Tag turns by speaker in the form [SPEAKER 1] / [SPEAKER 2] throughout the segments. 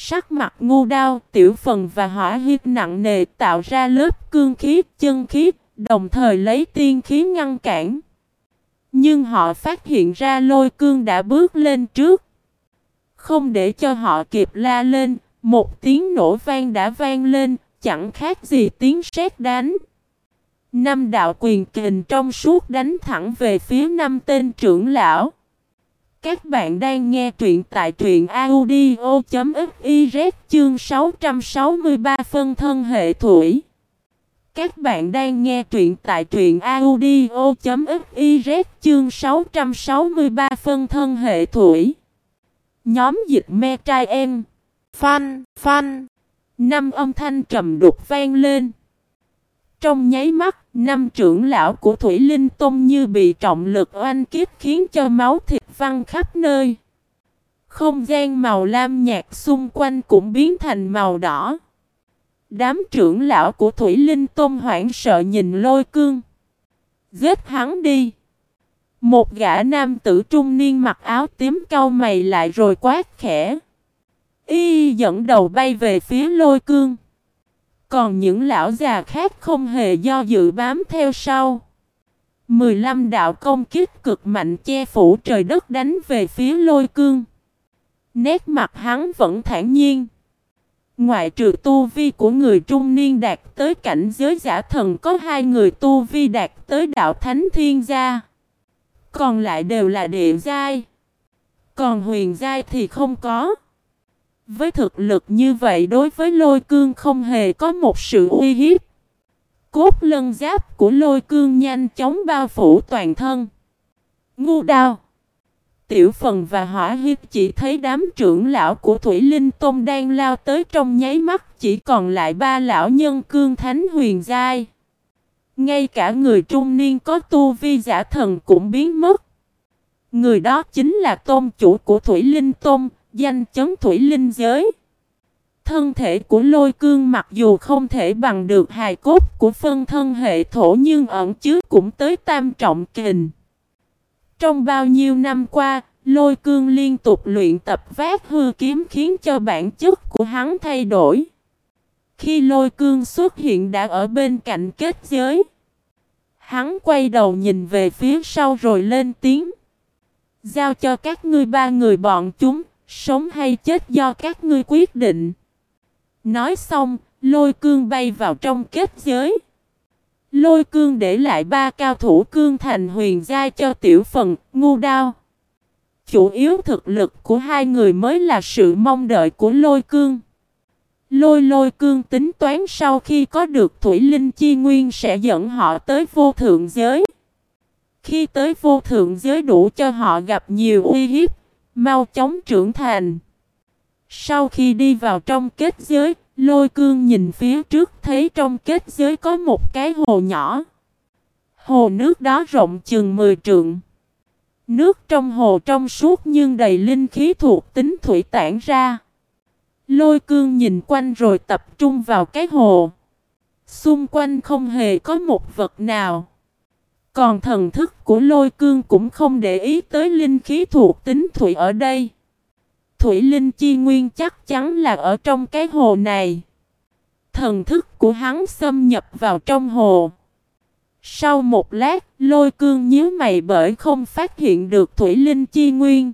[SPEAKER 1] Sắc mặt ngu đao, tiểu phần và hỏa hiếp nặng nề tạo ra lớp cương khí, chân khí, đồng thời lấy tiên khí ngăn cản. Nhưng họ phát hiện ra lôi cương đã bước lên trước. Không để cho họ kịp la lên, một tiếng nổ vang đã vang lên, chẳng khác gì tiếng sét đánh. Năm đạo quyền kình trong suốt đánh thẳng về phía năm tên trưởng lão. Các bạn đang nghe truyện tại truyện audio.fiz chương 663 phân thân hệ thủy. Các bạn đang nghe truyện tại truyện audio.fiz chương 663 phân thân hệ thủy. Nhóm dịch me trai em. Phanh, phanh. Năm âm thanh trầm đục vang lên. Trong nháy mắt, năm trưởng lão của Thủy Linh Tông như bị trọng lực oanh kiếp khiến cho máu thịt văng khắp nơi. Không gian màu lam nhạt xung quanh cũng biến thành màu đỏ. Đám trưởng lão của Thủy Linh Tông hoảng sợ nhìn lôi cương. Giết hắn đi. Một gã nam tử trung niên mặc áo tím cau mày lại rồi quát khẽ. Y dẫn đầu bay về phía lôi cương. Còn những lão già khác không hề do dự bám theo sau. 15 đạo công kích cực mạnh che phủ trời đất đánh về phía lôi cương. Nét mặt hắn vẫn thản nhiên. Ngoại trừ tu vi của người trung niên đạt tới cảnh giới giả thần có hai người tu vi đạt tới đạo thánh thiên gia. Còn lại đều là địa giai. Còn huyền giai thì không có. Với thực lực như vậy đối với lôi cương không hề có một sự uy hiếp. Cốt lân giáp của lôi cương nhanh chóng bao phủ toàn thân. Ngu đao. Tiểu phần và hỏa hiếp chỉ thấy đám trưởng lão của Thủy Linh Tôn đang lao tới trong nháy mắt chỉ còn lại ba lão nhân cương thánh huyền giai. Ngay cả người trung niên có tu vi giả thần cũng biến mất. Người đó chính là tôn chủ của Thủy Linh Tôn, danh chấn Thủy Linh giới. Thân thể của lôi cương mặc dù không thể bằng được hài cốt của phân thân hệ thổ nhưng ẩn chứa cũng tới tam trọng kình. Trong bao nhiêu năm qua, lôi cương liên tục luyện tập vác hư kiếm khiến cho bản chất của hắn thay đổi. Khi lôi cương xuất hiện đã ở bên cạnh kết giới. Hắn quay đầu nhìn về phía sau rồi lên tiếng. Giao cho các ngươi ba người bọn chúng, sống hay chết do các ngươi quyết định. Nói xong, lôi cương bay vào trong kết giới. Lôi cương để lại ba cao thủ cương thành huyền giai cho tiểu phần, ngu đao. Chủ yếu thực lực của hai người mới là sự mong đợi của lôi cương. Lôi lôi cương tính toán sau khi có được Thủy Linh Chi Nguyên sẽ dẫn họ tới vô thượng giới. Khi tới vô thượng giới đủ cho họ gặp nhiều uy hiếp, mau chóng trưởng thành. Sau khi đi vào trong kết giới, lôi cương nhìn phía trước thấy trong kết giới có một cái hồ nhỏ. Hồ nước đó rộng chừng 10 trượng. Nước trong hồ trong suốt nhưng đầy linh khí thuộc tính thủy tản ra. Lôi cương nhìn quanh rồi tập trung vào cái hồ. Xung quanh không hề có một vật nào. Còn thần thức của lôi cương cũng không để ý tới linh khí thuộc tính thủy ở đây. Thủy linh chi nguyên chắc chắn là ở trong cái hồ này. Thần thức của hắn xâm nhập vào trong hồ. Sau một lát, lôi cương nhíu mày bởi không phát hiện được thủy linh chi nguyên.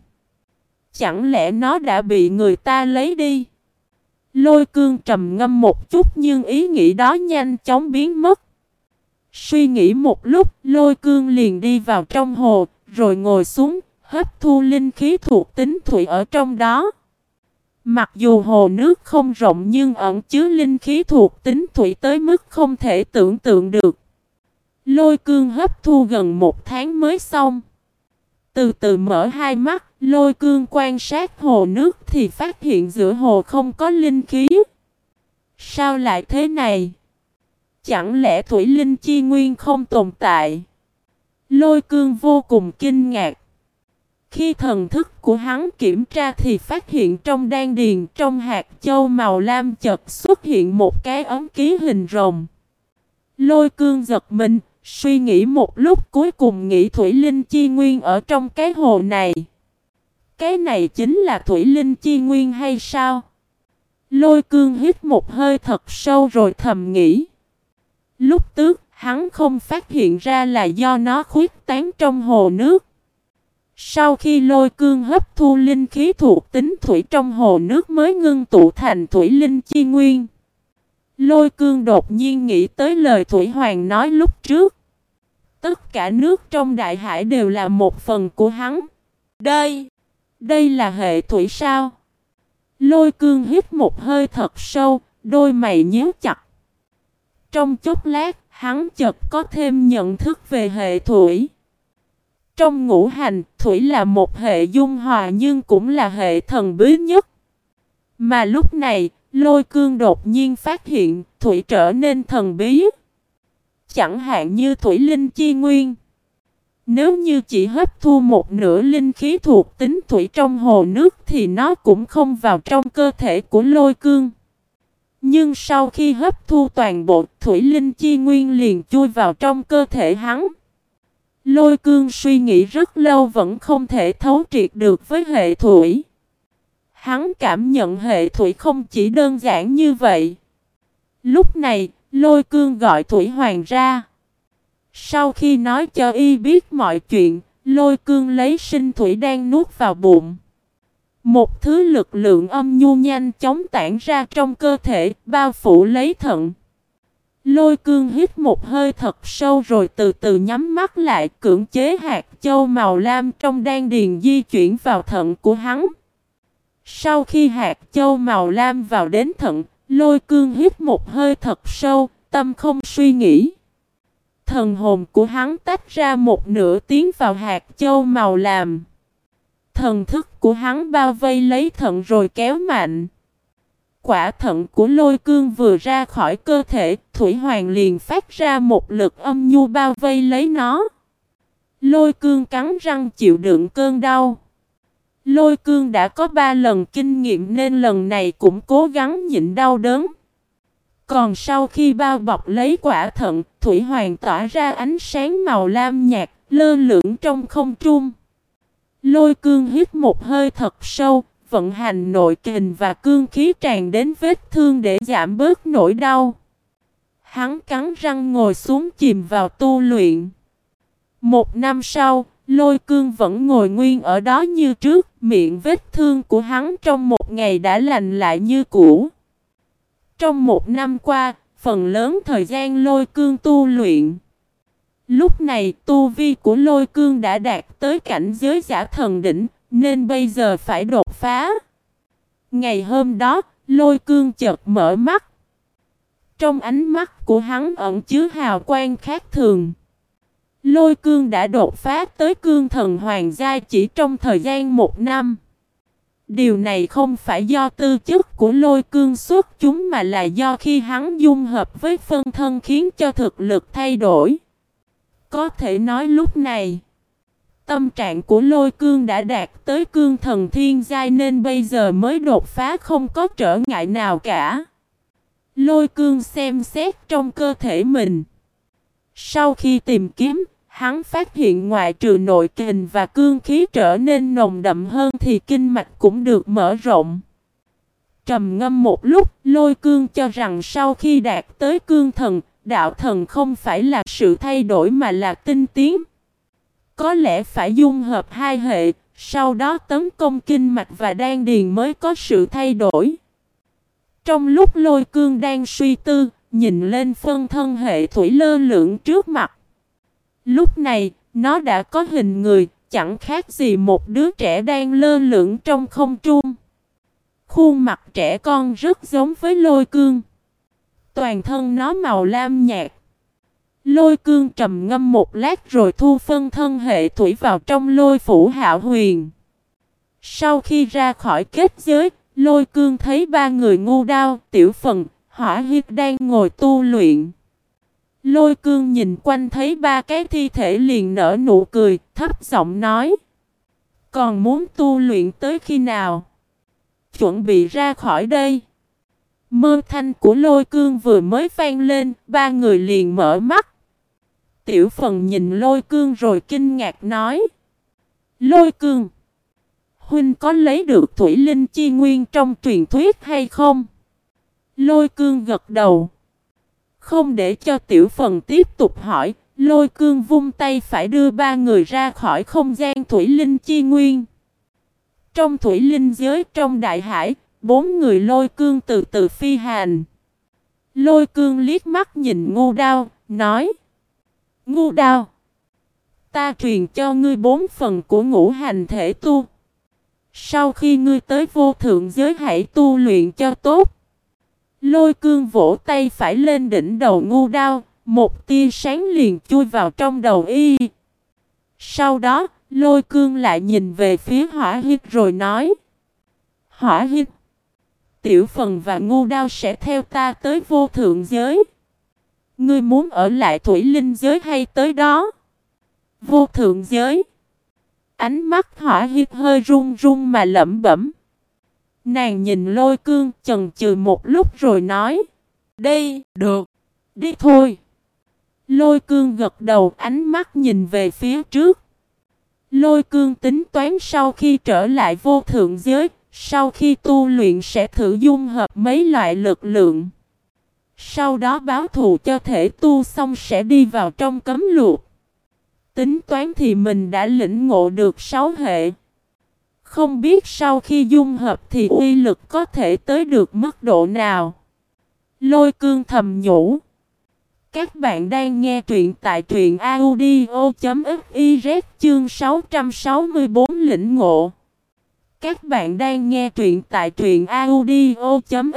[SPEAKER 1] Chẳng lẽ nó đã bị người ta lấy đi? Lôi cương trầm ngâm một chút nhưng ý nghĩ đó nhanh chóng biến mất. Suy nghĩ một lúc, lôi cương liền đi vào trong hồ, rồi ngồi xuống, hấp thu linh khí thuộc tính thủy ở trong đó. Mặc dù hồ nước không rộng nhưng ẩn chứa linh khí thuộc tính thủy tới mức không thể tưởng tượng được. Lôi cương hấp thu gần một tháng mới xong. Từ từ mở hai mắt, lôi cương quan sát hồ nước thì phát hiện giữa hồ không có linh khí. Sao lại thế này? Chẳng lẽ Thủy Linh Chi Nguyên không tồn tại? Lôi cương vô cùng kinh ngạc. Khi thần thức của hắn kiểm tra thì phát hiện trong đan điền trong hạt châu màu lam chật xuất hiện một cái ấm ký hình rồng. Lôi cương giật mình, suy nghĩ một lúc cuối cùng nghĩ Thủy Linh Chi Nguyên ở trong cái hồ này. Cái này chính là Thủy Linh Chi Nguyên hay sao? Lôi cương hít một hơi thật sâu rồi thầm nghĩ. Lúc tước, hắn không phát hiện ra là do nó khuyết tán trong hồ nước. Sau khi lôi cương hấp thu linh khí thuộc tính thủy trong hồ nước mới ngưng tụ thành thủy linh chi nguyên. Lôi cương đột nhiên nghĩ tới lời Thủy Hoàng nói lúc trước. Tất cả nước trong đại hải đều là một phần của hắn. Đây, đây là hệ thủy sao? Lôi cương hít một hơi thật sâu, đôi mày nhíu chặt. Trong chốc lát, hắn chợt có thêm nhận thức về hệ thủy. Trong ngũ hành, thủy là một hệ dung hòa nhưng cũng là hệ thần bí nhất. Mà lúc này, lôi cương đột nhiên phát hiện thủy trở nên thần bí. Chẳng hạn như thủy linh chi nguyên. Nếu như chỉ hấp thu một nửa linh khí thuộc tính thủy trong hồ nước thì nó cũng không vào trong cơ thể của lôi cương. Nhưng sau khi hấp thu toàn bộ thủy linh chi nguyên liền chui vào trong cơ thể hắn. Lôi cương suy nghĩ rất lâu vẫn không thể thấu triệt được với hệ thủy. Hắn cảm nhận hệ thủy không chỉ đơn giản như vậy. Lúc này, lôi cương gọi Thủy Hoàng ra. Sau khi nói cho y biết mọi chuyện, lôi cương lấy sinh thủy đang nuốt vào bụng. Một thứ lực lượng âm nhu nhanh chóng tản ra trong cơ thể, bao phủ lấy thận. Lôi cương hít một hơi thật sâu rồi từ từ nhắm mắt lại cưỡng chế hạt châu màu lam trong đan điền di chuyển vào thận của hắn. Sau khi hạt châu màu lam vào đến thận, lôi cương hít một hơi thật sâu, tâm không suy nghĩ. Thần hồn của hắn tách ra một nửa tiến vào hạt châu màu lam. Thần thức của hắn bao vây lấy thận rồi kéo mạnh. Quả thận của lôi cương vừa ra khỏi cơ thể, Thủy Hoàng liền phát ra một lực âm nhu bao vây lấy nó. Lôi cương cắn răng chịu đựng cơn đau. Lôi cương đã có ba lần kinh nghiệm nên lần này cũng cố gắng nhịn đau đớn. Còn sau khi bao bọc lấy quả thận, Thủy Hoàng tỏa ra ánh sáng màu lam nhạt, lơ lửng trong không trung. Lôi cương hít một hơi thật sâu, vận hành nội kình và cương khí tràn đến vết thương để giảm bớt nỗi đau. Hắn cắn răng ngồi xuống chìm vào tu luyện. Một năm sau, Lôi cương vẫn ngồi nguyên ở đó như trước, miệng vết thương của hắn trong một ngày đã lành lại như cũ. Trong một năm qua, phần lớn thời gian lôi cương tu luyện. Lúc này tu vi của lôi cương đã đạt tới cảnh giới giả thần đỉnh, nên bây giờ phải đột phá. Ngày hôm đó, lôi cương chợt mở mắt. Trong ánh mắt của hắn ẩn chứa hào quang khác thường. Lôi cương đã đột phá tới cương thần hoàng gia chỉ trong thời gian một năm. Điều này không phải do tư chất của lôi cương xuất chúng mà là do khi hắn dung hợp với phân thân khiến cho thực lực thay đổi. Có thể nói lúc này, tâm trạng của lôi cương đã đạt tới cương thần thiên giai nên bây giờ mới đột phá không có trở ngại nào cả. Lôi cương xem xét trong cơ thể mình. Sau khi tìm kiếm, Hắn phát hiện ngoại trừ nội kình và cương khí trở nên nồng đậm hơn thì kinh mạch cũng được mở rộng. Trầm ngâm một lúc, lôi cương cho rằng sau khi đạt tới cương thần, đạo thần không phải là sự thay đổi mà là tinh tiến. Có lẽ phải dung hợp hai hệ, sau đó tấn công kinh mạch và đan điền mới có sự thay đổi. Trong lúc lôi cương đang suy tư, nhìn lên phân thân hệ thủy lơ lượng trước mặt. Lúc này, nó đã có hình người, chẳng khác gì một đứa trẻ đang lơ lửng trong không trung. Khuôn mặt trẻ con rất giống với lôi cương. Toàn thân nó màu lam nhạt. Lôi cương trầm ngâm một lát rồi thu phân thân hệ thủy vào trong lôi phủ hạo huyền. Sau khi ra khỏi kết giới, lôi cương thấy ba người ngu đao, tiểu phần, hỏa hiếp đang ngồi tu luyện. Lôi cương nhìn quanh thấy ba cái thi thể liền nở nụ cười, thấp giọng nói. Còn muốn tu luyện tới khi nào? Chuẩn bị ra khỏi đây. Mơ thanh của lôi cương vừa mới vang lên, ba người liền mở mắt. Tiểu phần nhìn lôi cương rồi kinh ngạc nói. Lôi cương! Huynh có lấy được thủy linh chi nguyên trong truyền thuyết hay không? Lôi cương gật đầu. Không để cho tiểu phần tiếp tục hỏi, lôi cương vung tay phải đưa ba người ra khỏi không gian thủy linh chi nguyên. Trong thủy linh giới trong đại hải, bốn người lôi cương từ từ phi hành. Lôi cương liếc mắt nhìn ngu đao, nói Ngu đao. Ta truyền cho ngươi bốn phần của ngũ hành thể tu. Sau khi ngươi tới vô thượng giới hãy tu luyện cho tốt. Lôi cương vỗ tay phải lên đỉnh đầu ngu đao, Một tia sáng liền chui vào trong đầu y. Sau đó, lôi cương lại nhìn về phía hỏa hít rồi nói, Hỏa hít, Tiểu phần và ngu đao sẽ theo ta tới vô thượng giới. Ngươi muốn ở lại thủy linh giới hay tới đó? Vô thượng giới. Ánh mắt hỏa hiếp hơi run run mà lẩm bẩm. Nàng nhìn lôi cương chần chừ một lúc rồi nói. Đây, được, đi thôi. Lôi cương gật đầu ánh mắt nhìn về phía trước. Lôi cương tính toán sau khi trở lại vô thượng giới, sau khi tu luyện sẽ thử dung hợp mấy loại lực lượng. Sau đó báo thù cho thể tu xong sẽ đi vào trong cấm luộc. Tính toán thì mình đã lĩnh ngộ được sáu hệ. Không biết sau khi dung hợp thì uy lực có thể tới được mức độ nào. Lôi cương thầm nhủ. Các bạn đang nghe truyện tại truyện audio.fiz chương 664 lĩnh ngộ. Các bạn đang nghe truyện tại truyện audio.fiz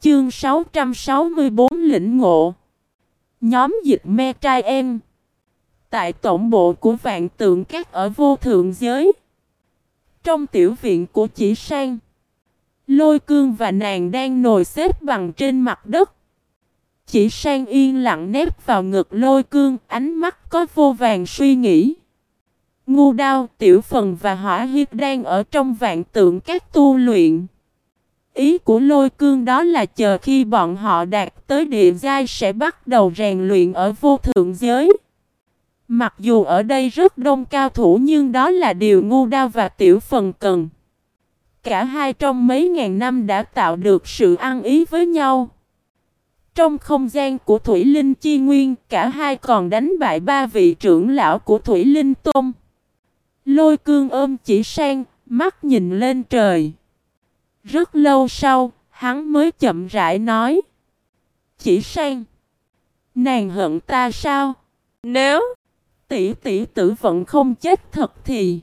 [SPEAKER 1] chương 664 lĩnh ngộ. Nhóm dịch me trai em. Tại tổng bộ của vạn tượng các ở vô thượng giới. Trong tiểu viện của chỉ sang. Lôi cương và nàng đang ngồi xếp bằng trên mặt đất. Chỉ sang yên lặng nép vào ngực lôi cương, ánh mắt có vô vàng suy nghĩ. Ngu đao, tiểu phần và hỏa hiếp đang ở trong vạn tượng các tu luyện. Ý của lôi cương đó là chờ khi bọn họ đạt tới địa giai sẽ bắt đầu rèn luyện ở vô thượng giới. Mặc dù ở đây rất đông cao thủ nhưng đó là điều ngu đao và tiểu phần cần. Cả hai trong mấy ngàn năm đã tạo được sự ăn ý với nhau. Trong không gian của Thủy Linh Chi Nguyên, cả hai còn đánh bại ba vị trưởng lão của Thủy Linh Tôn. Lôi cương ôm chỉ sang, mắt nhìn lên trời. Rất lâu sau, hắn mới chậm rãi nói. Chỉ sang. Nàng hận ta sao? Nếu tỷ tỷ tử vận không chết thật thì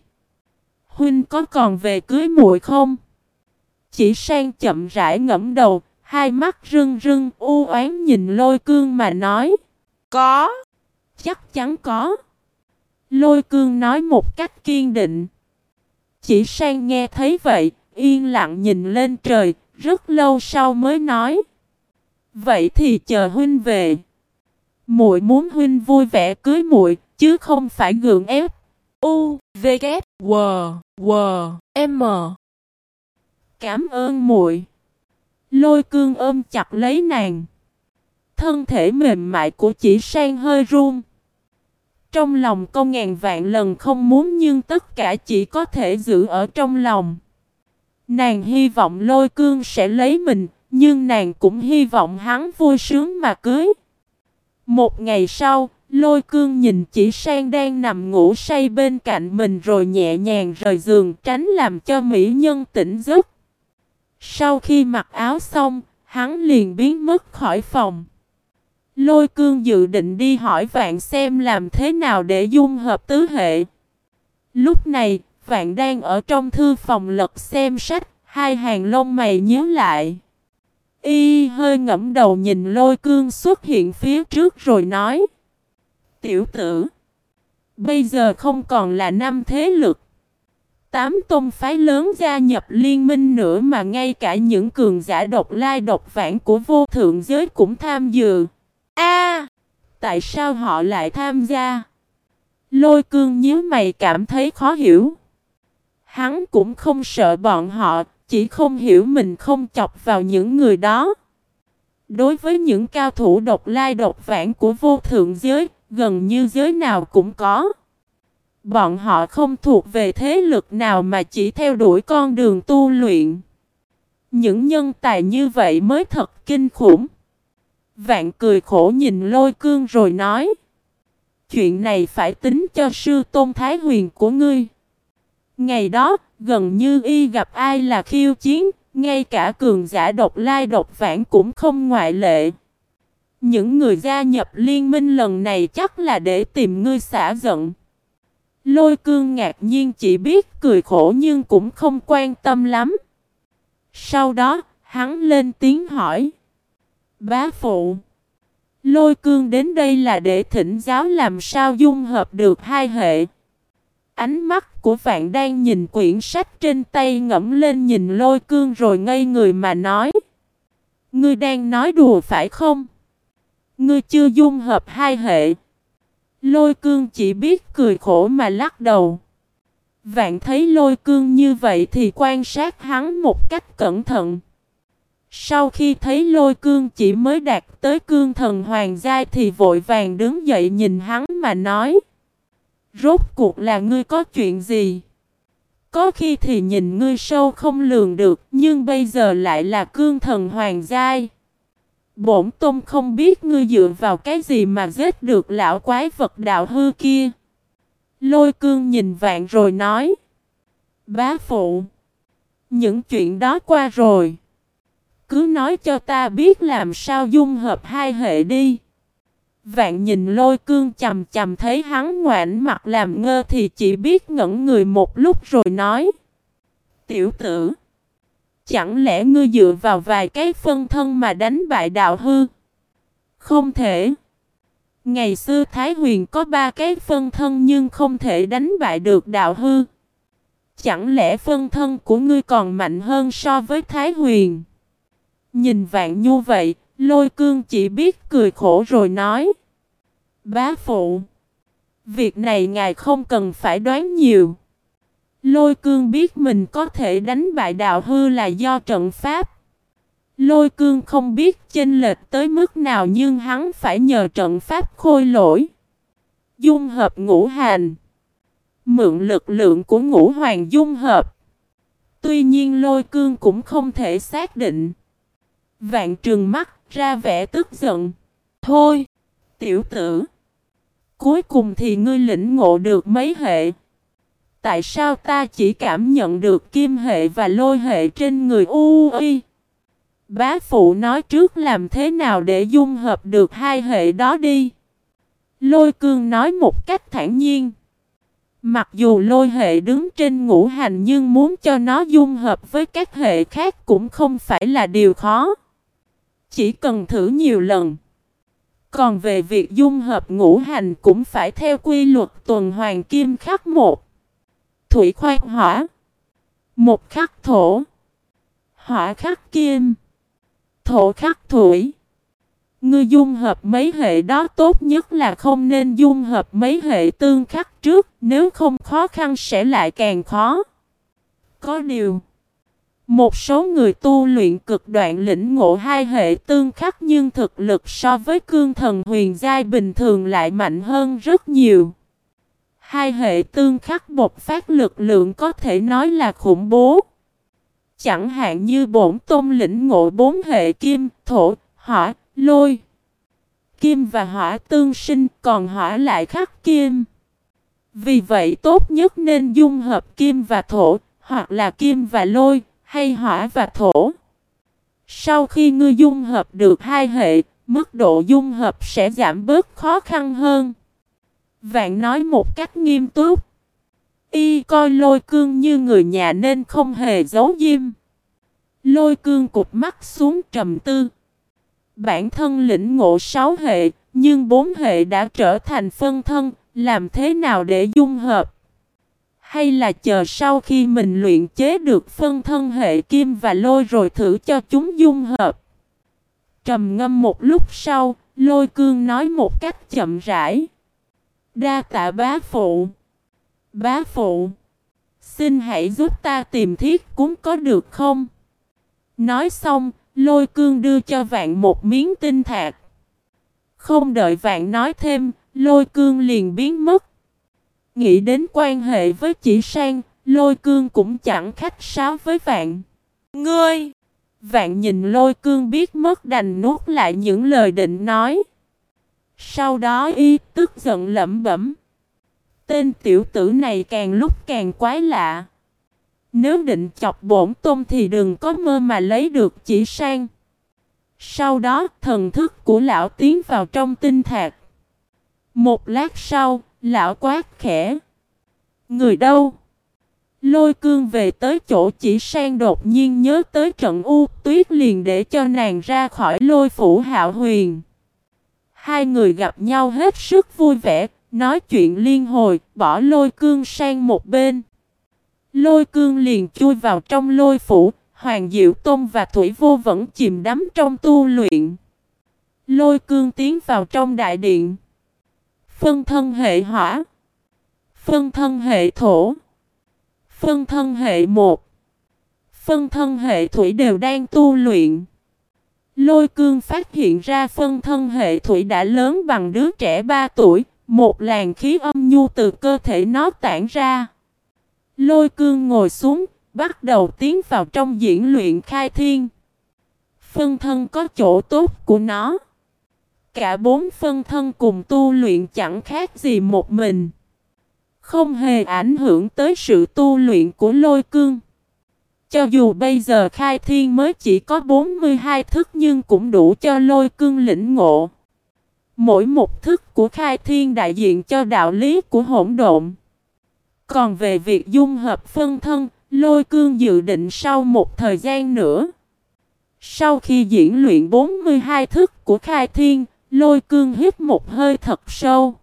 [SPEAKER 1] huynh có còn về cưới muội không? Chỉ sang chậm rãi ngẫm đầu, hai mắt rưng rưng u oán nhìn lôi cương mà nói. Có. Chắc chắn có. Lôi cương nói một cách kiên định. Chỉ sang nghe thấy vậy, yên lặng nhìn lên trời, rất lâu sau mới nói. Vậy thì chờ huynh về. Muội muốn huynh vui vẻ cưới muội, chứ không phải gượng ép. U, V, K, W, W, M. Cảm ơn muội. Lôi cương ôm chặt lấy nàng. Thân thể mềm mại của chỉ sang hơi run. Trong lòng công ngàn vạn lần không muốn nhưng tất cả chỉ có thể giữ ở trong lòng. Nàng hy vọng lôi cương sẽ lấy mình, nhưng nàng cũng hy vọng hắn vui sướng mà cưới. Một ngày sau, lôi cương nhìn chỉ sang đang nằm ngủ say bên cạnh mình rồi nhẹ nhàng rời giường tránh làm cho mỹ nhân tỉnh giấc. Sau khi mặc áo xong, hắn liền biến mất khỏi phòng. Lôi cương dự định đi hỏi vạn xem làm thế nào để dung hợp tứ hệ. Lúc này, vạn đang ở trong thư phòng lật xem sách, hai hàng lông mày nhíu lại. Y hơi ngẫm đầu nhìn lôi cương xuất hiện phía trước rồi nói. Tiểu tử, bây giờ không còn là năm thế lực. Tám tôn phái lớn gia nhập liên minh nữa mà ngay cả những cường giả độc lai độc vãng của vô thượng giới cũng tham dự. A, tại sao họ lại tham gia? Lôi cương nhíu mày cảm thấy khó hiểu. Hắn cũng không sợ bọn họ, chỉ không hiểu mình không chọc vào những người đó. Đối với những cao thủ độc lai độc vãn của vô thượng giới, gần như giới nào cũng có. Bọn họ không thuộc về thế lực nào mà chỉ theo đuổi con đường tu luyện. Những nhân tài như vậy mới thật kinh khủng. Vạn cười khổ nhìn lôi cương rồi nói. Chuyện này phải tính cho sư tôn thái huyền của ngươi. Ngày đó, gần như y gặp ai là khiêu chiến, ngay cả cường giả độc lai độc vãn cũng không ngoại lệ. Những người gia nhập liên minh lần này chắc là để tìm ngươi xả giận. Lôi cương ngạc nhiên chỉ biết cười khổ nhưng cũng không quan tâm lắm. Sau đó, hắn lên tiếng hỏi. Bá phụ. Lôi cương đến đây là để thỉnh giáo làm sao dung hợp được hai hệ. Ánh mắt của vạn đang nhìn quyển sách trên tay ngẫm lên nhìn lôi cương rồi ngây người mà nói. Ngươi đang nói đùa phải không? Ngươi chưa dung hợp hai hệ. Lôi cương chỉ biết cười khổ mà lắc đầu. Vạn thấy lôi cương như vậy thì quan sát hắn một cách cẩn thận. Sau khi thấy lôi cương chỉ mới đạt tới cương thần hoàng giai thì vội vàng đứng dậy nhìn hắn mà nói. Rốt cuộc là ngươi có chuyện gì? Có khi thì nhìn ngươi sâu không lường được, nhưng bây giờ lại là cương thần hoàng giai. Bổn tôn không biết ngươi dựa vào cái gì mà giết được lão quái vật đạo hư kia. Lôi cương nhìn vạn rồi nói. Bá phụ. Những chuyện đó qua rồi. Cứ nói cho ta biết làm sao dung hợp hai hệ đi. Vạn nhìn lôi cương chầm chầm thấy hắn ngoãn mặt làm ngơ thì chỉ biết ngẩn người một lúc rồi nói. Tiểu tử. Chẳng lẽ ngươi dựa vào vài cái phân thân mà đánh bại đạo hư? Không thể. Ngày xưa Thái Huyền có ba cái phân thân nhưng không thể đánh bại được đạo hư. Chẳng lẽ phân thân của ngươi còn mạnh hơn so với Thái Huyền? Nhìn vạn nhu vậy, lôi cương chỉ biết cười khổ rồi nói. Bá phụ, việc này ngài không cần phải đoán nhiều. Lôi cương biết mình có thể đánh bại đạo hư là do trận pháp. Lôi cương không biết chênh lệch tới mức nào nhưng hắn phải nhờ trận pháp khôi lỗi. Dung hợp ngũ hành. Mượn lực lượng của ngũ hoàng dung hợp. Tuy nhiên lôi cương cũng không thể xác định. Vạn trừng mắt ra vẻ tức giận. Thôi, tiểu tử. Cuối cùng thì ngươi lĩnh ngộ được mấy hệ. Tại sao ta chỉ cảm nhận được kim hệ và lôi hệ trên người u y? Bá phụ nói trước làm thế nào để dung hợp được hai hệ đó đi. Lôi cương nói một cách thản nhiên. Mặc dù lôi hệ đứng trên ngũ hành nhưng muốn cho nó dung hợp với các hệ khác cũng không phải là điều khó. Chỉ cần thử nhiều lần. Còn về việc dung hợp ngũ hành cũng phải theo quy luật tuần hoàn kim khắc một. Thủy khoan hỏa. Một khắc thổ. Hỏa khắc kim. Thổ khắc thủy. Ngươi dung hợp mấy hệ đó tốt nhất là không nên dung hợp mấy hệ tương khắc trước, nếu không khó khăn sẽ lại càng khó. Có điều, một số người tu luyện cực đoạn lĩnh ngộ hai hệ tương khắc nhưng thực lực so với cương thần huyền giai bình thường lại mạnh hơn rất nhiều. Hai hệ tương khắc bộc phát lực lượng có thể nói là khủng bố. Chẳng hạn như bổn tôn lĩnh ngộ bốn hệ kim, thổ, hỏa, lôi. Kim và hỏa tương sinh còn hỏa lại khắc kim. Vì vậy tốt nhất nên dung hợp kim và thổ, hoặc là kim và lôi, hay hỏa và thổ. Sau khi ngươi dung hợp được hai hệ, mức độ dung hợp sẽ giảm bớt khó khăn hơn. Vạn nói một cách nghiêm túc. Y coi lôi cương như người nhà nên không hề giấu diêm. Lôi cương cụp mắt xuống trầm tư. Bản thân lĩnh ngộ sáu hệ, nhưng bốn hệ đã trở thành phân thân, làm thế nào để dung hợp? Hay là chờ sau khi mình luyện chế được phân thân hệ kim và lôi rồi thử cho chúng dung hợp? Trầm ngâm một lúc sau, lôi cương nói một cách chậm rãi. Đa tạ bá phụ. Bá phụ. Xin hãy giúp ta tìm thiết cúng có được không? Nói xong, lôi cương đưa cho vạn một miếng tinh thạc. Không đợi vạn nói thêm, lôi cương liền biến mất. Nghĩ đến quan hệ với chỉ sang, lôi cương cũng chẳng khách sáo với vạn. Ngươi! Vạn nhìn lôi cương biết mất đành nuốt lại những lời định nói. Sau đó y tức giận lẩm bẩm. Tên tiểu tử này càng lúc càng quái lạ. Nếu định chọc bổn tôm thì đừng có mơ mà lấy được chỉ sang. Sau đó thần thức của lão tiến vào trong tinh thạc. Một lát sau, lão quát khẽ. Người đâu? Lôi cương về tới chỗ chỉ sang đột nhiên nhớ tới trận u tuyết liền để cho nàng ra khỏi lôi phủ hạo huyền. Hai người gặp nhau hết sức vui vẻ, nói chuyện liên hồi, bỏ lôi cương sang một bên. Lôi cương liền chui vào trong lôi phủ, Hoàng Diệu Tôn và Thủy Vô vẫn chìm đắm trong tu luyện. Lôi cương tiến vào trong đại điện. Phân thân hệ hỏa. Phân thân hệ thổ. Phân thân hệ một. Phân thân hệ thủy đều đang tu luyện. Lôi cương phát hiện ra phân thân hệ thủy đã lớn bằng đứa trẻ 3 tuổi, một làn khí âm nhu từ cơ thể nó tản ra. Lôi cương ngồi xuống, bắt đầu tiến vào trong diễn luyện khai thiên. Phân thân có chỗ tốt của nó. Cả bốn phân thân cùng tu luyện chẳng khác gì một mình. Không hề ảnh hưởng tới sự tu luyện của lôi cương. Cho dù bây giờ khai thiên mới chỉ có 42 thức nhưng cũng đủ cho lôi cương lĩnh ngộ. Mỗi một thức của khai thiên đại diện cho đạo lý của hỗn độn. Còn về việc dung hợp phân thân, lôi cương dự định sau một thời gian nữa. Sau khi diễn luyện 42 thức của khai thiên, lôi cương hít một hơi thật sâu.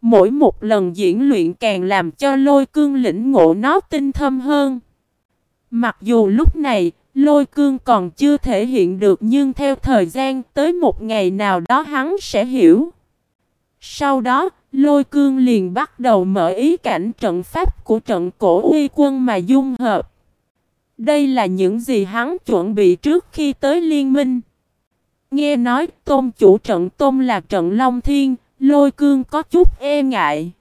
[SPEAKER 1] Mỗi một lần diễn luyện càng làm cho lôi cương lĩnh ngộ nó tinh thâm hơn. Mặc dù lúc này, lôi cương còn chưa thể hiện được nhưng theo thời gian tới một ngày nào đó hắn sẽ hiểu. Sau đó, lôi cương liền bắt đầu mở ý cảnh trận pháp của trận cổ uy quân mà dung hợp. Đây là những gì hắn chuẩn bị trước khi tới liên minh. Nghe nói tôn chủ trận tôn là trận Long Thiên, lôi cương có chút e ngại.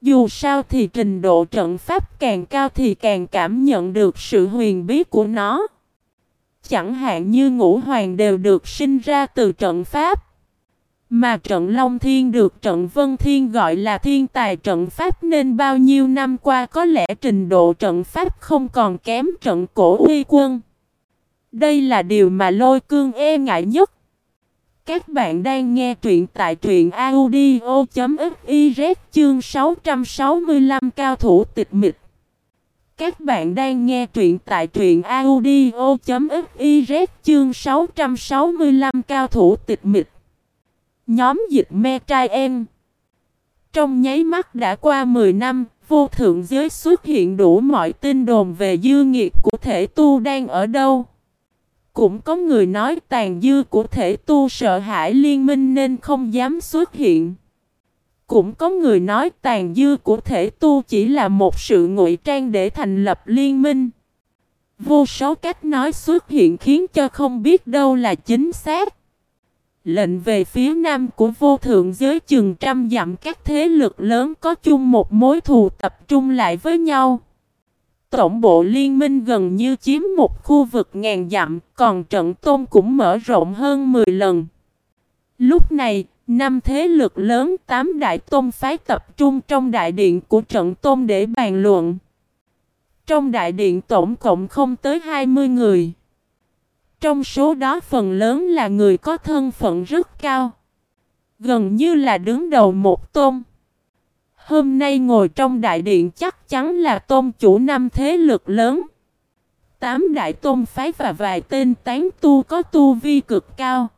[SPEAKER 1] Dù sao thì trình độ trận pháp càng cao thì càng cảm nhận được sự huyền bí của nó. Chẳng hạn như ngũ hoàng đều được sinh ra từ trận pháp. Mà trận Long Thiên được trận Vân Thiên gọi là thiên tài trận pháp nên bao nhiêu năm qua có lẽ trình độ trận pháp không còn kém trận cổ uy quân. Đây là điều mà lôi cương e ngại nhất. Các bạn đang nghe truyện tại truyện audio.fiz chương 665 cao thủ tịch mịch. Các bạn đang nghe truyện tại truyện audio.fiz chương 665 cao thủ tịch mịch. Nhóm dịch me trai em. Trong nháy mắt đã qua 10 năm, vô thượng giới xuất hiện đủ mọi tin đồn về dư nghiệt của thể tu đang ở đâu. Cũng có người nói tàn dư của thể tu sợ hãi liên minh nên không dám xuất hiện. Cũng có người nói tàn dư của thể tu chỉ là một sự ngụy trang để thành lập liên minh. Vô số cách nói xuất hiện khiến cho không biết đâu là chính xác. Lệnh về phía nam của vô thượng giới chừng trăm dặm các thế lực lớn có chung một mối thù tập trung lại với nhau. Tổng bộ liên minh gần như chiếm một khu vực ngàn dặm, còn trận tôn cũng mở rộng hơn 10 lần. Lúc này, năm thế lực lớn tám đại tôn phái tập trung trong đại điện của trận tôn để bàn luận. Trong đại điện tổng cộng không tới 20 người. Trong số đó phần lớn là người có thân phận rất cao. Gần như là đứng đầu một tôn. Hôm nay ngồi trong đại điện chắc chắn là tôn chủ năm thế lực lớn. Tám đại tôn phái và vài tên tán tu có tu vi cực cao.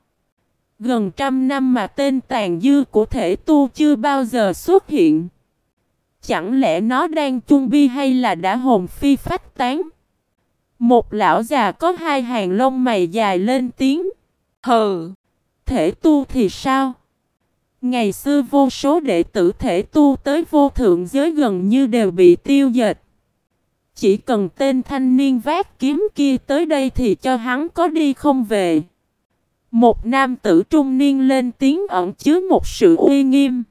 [SPEAKER 1] Gần trăm năm mà tên tàn dư của thể tu chưa bao giờ xuất hiện. Chẳng lẽ nó đang chung bi hay là đã hồn phi phách tán? Một lão già có hai hàng lông mày dài lên tiếng. Hừ, thể tu thì sao? Ngày xưa vô số đệ tử thể tu tới vô thượng giới gần như đều bị tiêu diệt. Chỉ cần tên thanh niên vác kiếm kia tới đây thì cho hắn có đi không về. Một nam tử trung niên lên tiếng ẩn chứa một sự uy nghiêm.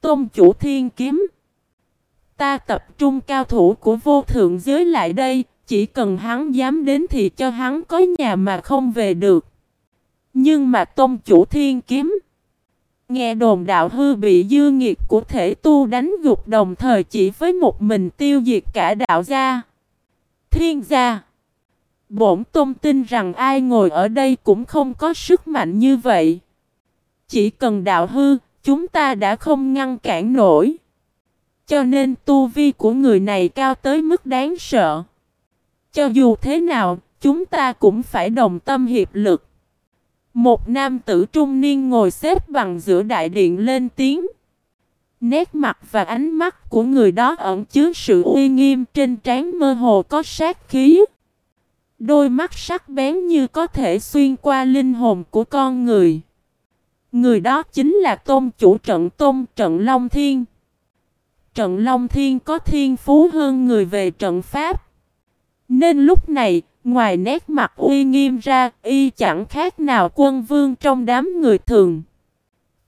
[SPEAKER 1] Tôn chủ thiên kiếm. Ta tập trung cao thủ của vô thượng giới lại đây, chỉ cần hắn dám đến thì cho hắn có nhà mà không về được. Nhưng mà tôn chủ thiên kiếm. Nghe đồn đạo hư bị dư nghiệt của thể tu đánh gục đồng thời chỉ với một mình tiêu diệt cả đạo gia. Thiên gia. Bổn tôn tin rằng ai ngồi ở đây cũng không có sức mạnh như vậy. Chỉ cần đạo hư, chúng ta đã không ngăn cản nổi. Cho nên tu vi của người này cao tới mức đáng sợ. Cho dù thế nào, chúng ta cũng phải đồng tâm hiệp lực. Một nam tử trung niên ngồi xếp bằng giữa đại điện lên tiếng. Nét mặt và ánh mắt của người đó ẩn chứa sự uy nghiêm trên trán mơ hồ có sát khí. Đôi mắt sắc bén như có thể xuyên qua linh hồn của con người. Người đó chính là tôn chủ trận tôn trận Long Thiên. Trận Long Thiên có thiên phú hơn người về trận Pháp. Nên lúc này, ngoài nét mặt uy nghiêm ra, y chẳng khác nào quân vương trong đám người thường.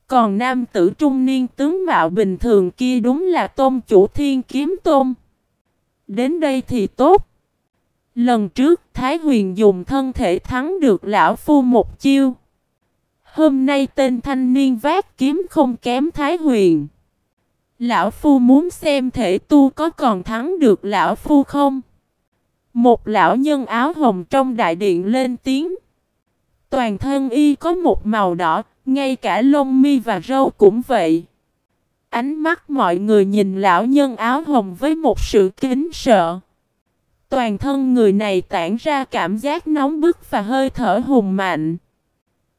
[SPEAKER 1] Còn nam tử trung niên tướng mạo bình thường kia đúng là tôn chủ thiên kiếm tôn. Đến đây thì tốt. Lần trước Thái Huyền dùng thân thể thắng được lão phu một chiêu. Hôm nay tên thanh niên vác kiếm không kém Thái Huyền. Lão Phu muốn xem thể tu có còn thắng được Lão Phu không? Một lão nhân áo hồng trong đại điện lên tiếng. Toàn thân y có một màu đỏ, ngay cả lông mi và râu cũng vậy. Ánh mắt mọi người nhìn lão nhân áo hồng với một sự kính sợ. Toàn thân người này tản ra cảm giác nóng bức và hơi thở hùng mạnh.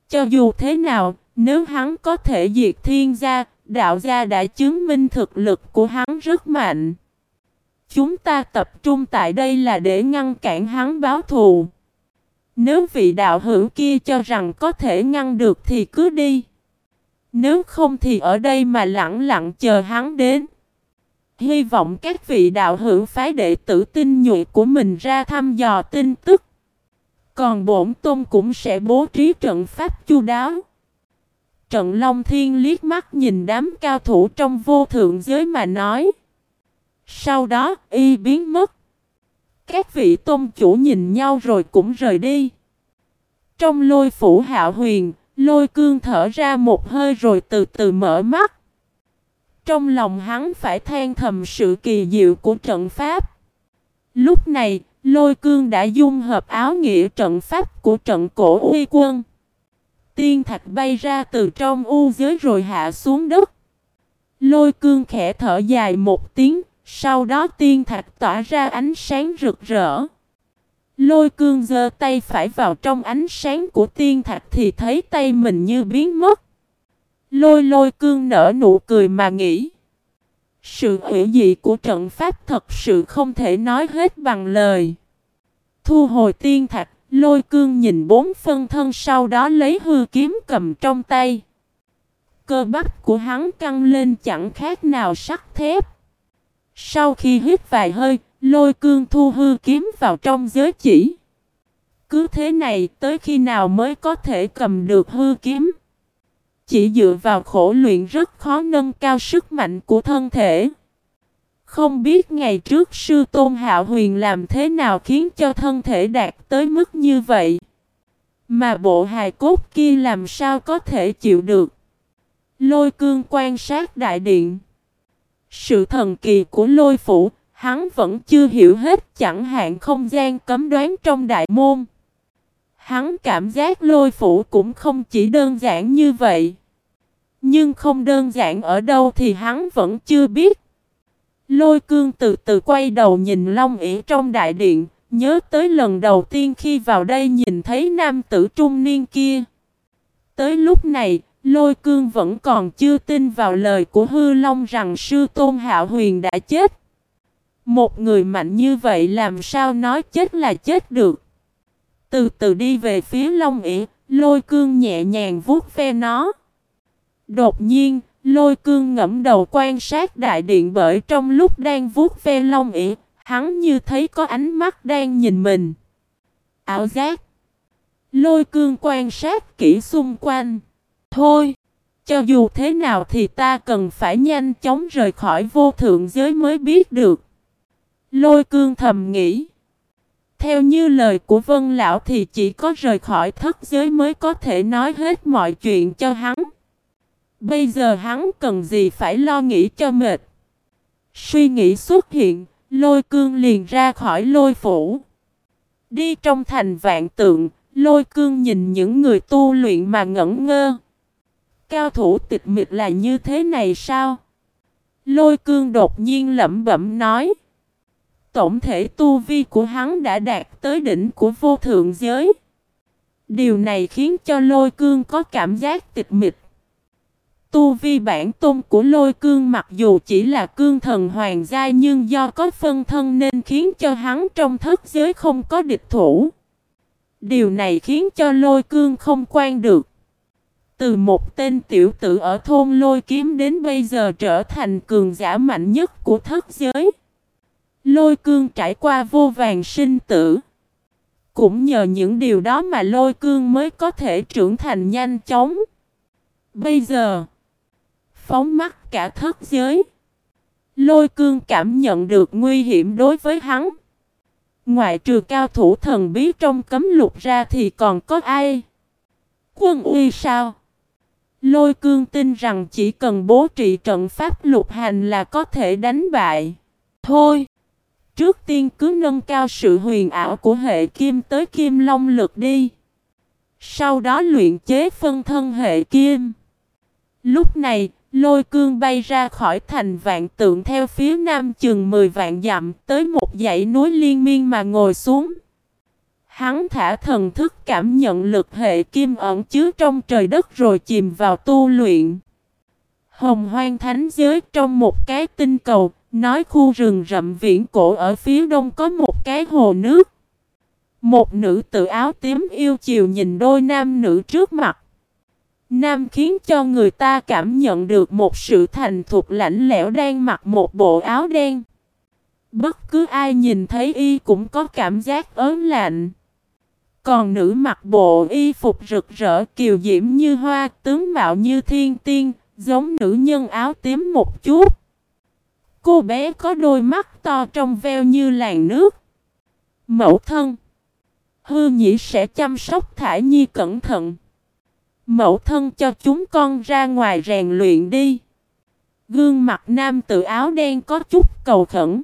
[SPEAKER 1] Cho dù thế nào, nếu hắn có thể diệt thiên gia, đạo gia đã chứng minh thực lực của hắn rất mạnh. Chúng ta tập trung tại đây là để ngăn cản hắn báo thù. Nếu vị đạo hữu kia cho rằng có thể ngăn được thì cứ đi. Nếu không thì ở đây mà lặng lặng chờ hắn đến. Hy vọng các vị đạo hữu phái đệ tử tinh nhuệ của mình ra thăm dò tin tức. Còn bổn tôn cũng sẽ bố trí trận pháp chu đáo. Trận Long Thiên liếc mắt nhìn đám cao thủ trong vô thượng giới mà nói. Sau đó y biến mất. Các vị tôn chủ nhìn nhau rồi cũng rời đi. Trong lôi phủ hạo huyền, lôi cương thở ra một hơi rồi từ từ mở mắt. Trong lòng hắn phải than thầm sự kỳ diệu của trận pháp. Lúc này, lôi cương đã dung hợp áo nghĩa trận pháp của trận cổ uy quân. Tiên thạch bay ra từ trong u giới rồi hạ xuống đất. Lôi cương khẽ thở dài một tiếng, sau đó tiên thạch tỏa ra ánh sáng rực rỡ. Lôi cương giơ tay phải vào trong ánh sáng của tiên thạch thì thấy tay mình như biến mất. Lôi lôi cương nở nụ cười mà nghĩ. Sự hữu dị của trận pháp thật sự không thể nói hết bằng lời. Thu hồi tiên thạch, lôi cương nhìn bốn phân thân sau đó lấy hư kiếm cầm trong tay. Cơ bắp của hắn căng lên chẳng khác nào sắt thép. Sau khi hít vài hơi, lôi cương thu hư kiếm vào trong giới chỉ. Cứ thế này tới khi nào mới có thể cầm được hư kiếm. Chỉ dựa vào khổ luyện rất khó nâng cao sức mạnh của thân thể. Không biết ngày trước sư Tôn Hạo Huyền làm thế nào khiến cho thân thể đạt tới mức như vậy. Mà bộ hài cốt kia làm sao có thể chịu được. Lôi cương quan sát đại điện. Sự thần kỳ của lôi phủ, hắn vẫn chưa hiểu hết chẳng hạn không gian cấm đoán trong đại môn. Hắn cảm giác lôi phủ cũng không chỉ đơn giản như vậy. Nhưng không đơn giản ở đâu thì hắn vẫn chưa biết. Lôi cương từ từ quay đầu nhìn Long ỉ trong đại điện, nhớ tới lần đầu tiên khi vào đây nhìn thấy nam tử trung niên kia. Tới lúc này, lôi cương vẫn còn chưa tin vào lời của hư Long rằng sư tôn hạo huyền đã chết. Một người mạnh như vậy làm sao nói chết là chết được. Từ từ đi về phía Long ỉ, lôi cương nhẹ nhàng vuốt ve nó. Đột nhiên, Lôi cương ngẫm đầu quan sát đại điện bởi trong lúc đang vuốt ve long ỉ, hắn như thấy có ánh mắt đang nhìn mình. Ảo giác. Lôi cương quan sát kỹ xung quanh. Thôi, cho dù thế nào thì ta cần phải nhanh chóng rời khỏi vô thượng giới mới biết được. Lôi cương thầm nghĩ. Theo như lời của Vân Lão thì chỉ có rời khỏi thất giới mới có thể nói hết mọi chuyện cho hắn. Bây giờ hắn cần gì phải lo nghĩ cho mệt. Suy nghĩ xuất hiện, lôi cương liền ra khỏi lôi phủ. Đi trong thành vạn tượng, lôi cương nhìn những người tu luyện mà ngẩn ngơ. Cao thủ tịch mịch là như thế này sao? Lôi cương đột nhiên lẩm bẩm nói. Tổng thể tu vi của hắn đã đạt tới đỉnh của vô thượng giới. Điều này khiến cho lôi cương có cảm giác tịch mịch. Tu vi bản tôn của lôi cương mặc dù chỉ là cương thần hoàng gia nhưng do có phân thân nên khiến cho hắn trong thất giới không có địch thủ. Điều này khiến cho lôi cương không quan được. Từ một tên tiểu tử ở thôn lôi kiếm đến bây giờ trở thành cường giả mạnh nhất của thất giới. Lôi cương trải qua vô vàng sinh tử. Cũng nhờ những điều đó mà lôi cương mới có thể trưởng thành nhanh chóng. Bây giờ, phóng mắt cả thất giới. Lôi cương cảm nhận được nguy hiểm đối với hắn. Ngoại trừ cao thủ thần bí trong cấm lục ra thì còn có ai? Quân uy sao? Lôi cương tin rằng chỉ cần bố trị trận pháp lục hành là có thể đánh bại. Thôi, trước tiên cứ nâng cao sự huyền ảo của hệ kim tới kim long lực đi. Sau đó luyện chế phân thân hệ kim. Lúc này, lôi cương bay ra khỏi thành vạn tượng theo phía nam chừng 10 vạn dặm tới một dãy núi liên miên mà ngồi xuống. Hắn thả thần thức cảm nhận lực hệ kim ẩn chứa trong trời đất rồi chìm vào tu luyện. Hồng hoang thánh giới trong một cái tinh cầu, nói khu rừng rậm viễn cổ ở phía đông có một cái hồ nước. Một nữ tự áo tím yêu chiều nhìn đôi nam nữ trước mặt. Nam khiến cho người ta cảm nhận được một sự thành thục lạnh lẽo đang mặc một bộ áo đen. Bất cứ ai nhìn thấy y cũng có cảm giác ớn lạnh. Còn nữ mặc bộ y phục rực rỡ kiều diễm như hoa, tướng mạo như thiên tiên, giống nữ nhân áo tím một chút. Cô bé có đôi mắt to trong veo như làn nước. Mẫu thân Hư nhĩ sẽ chăm sóc Thải Nhi cẩn thận. Mẫu thân cho chúng con ra ngoài rèn luyện đi. Gương mặt nam tự áo đen có chút cầu khẩn.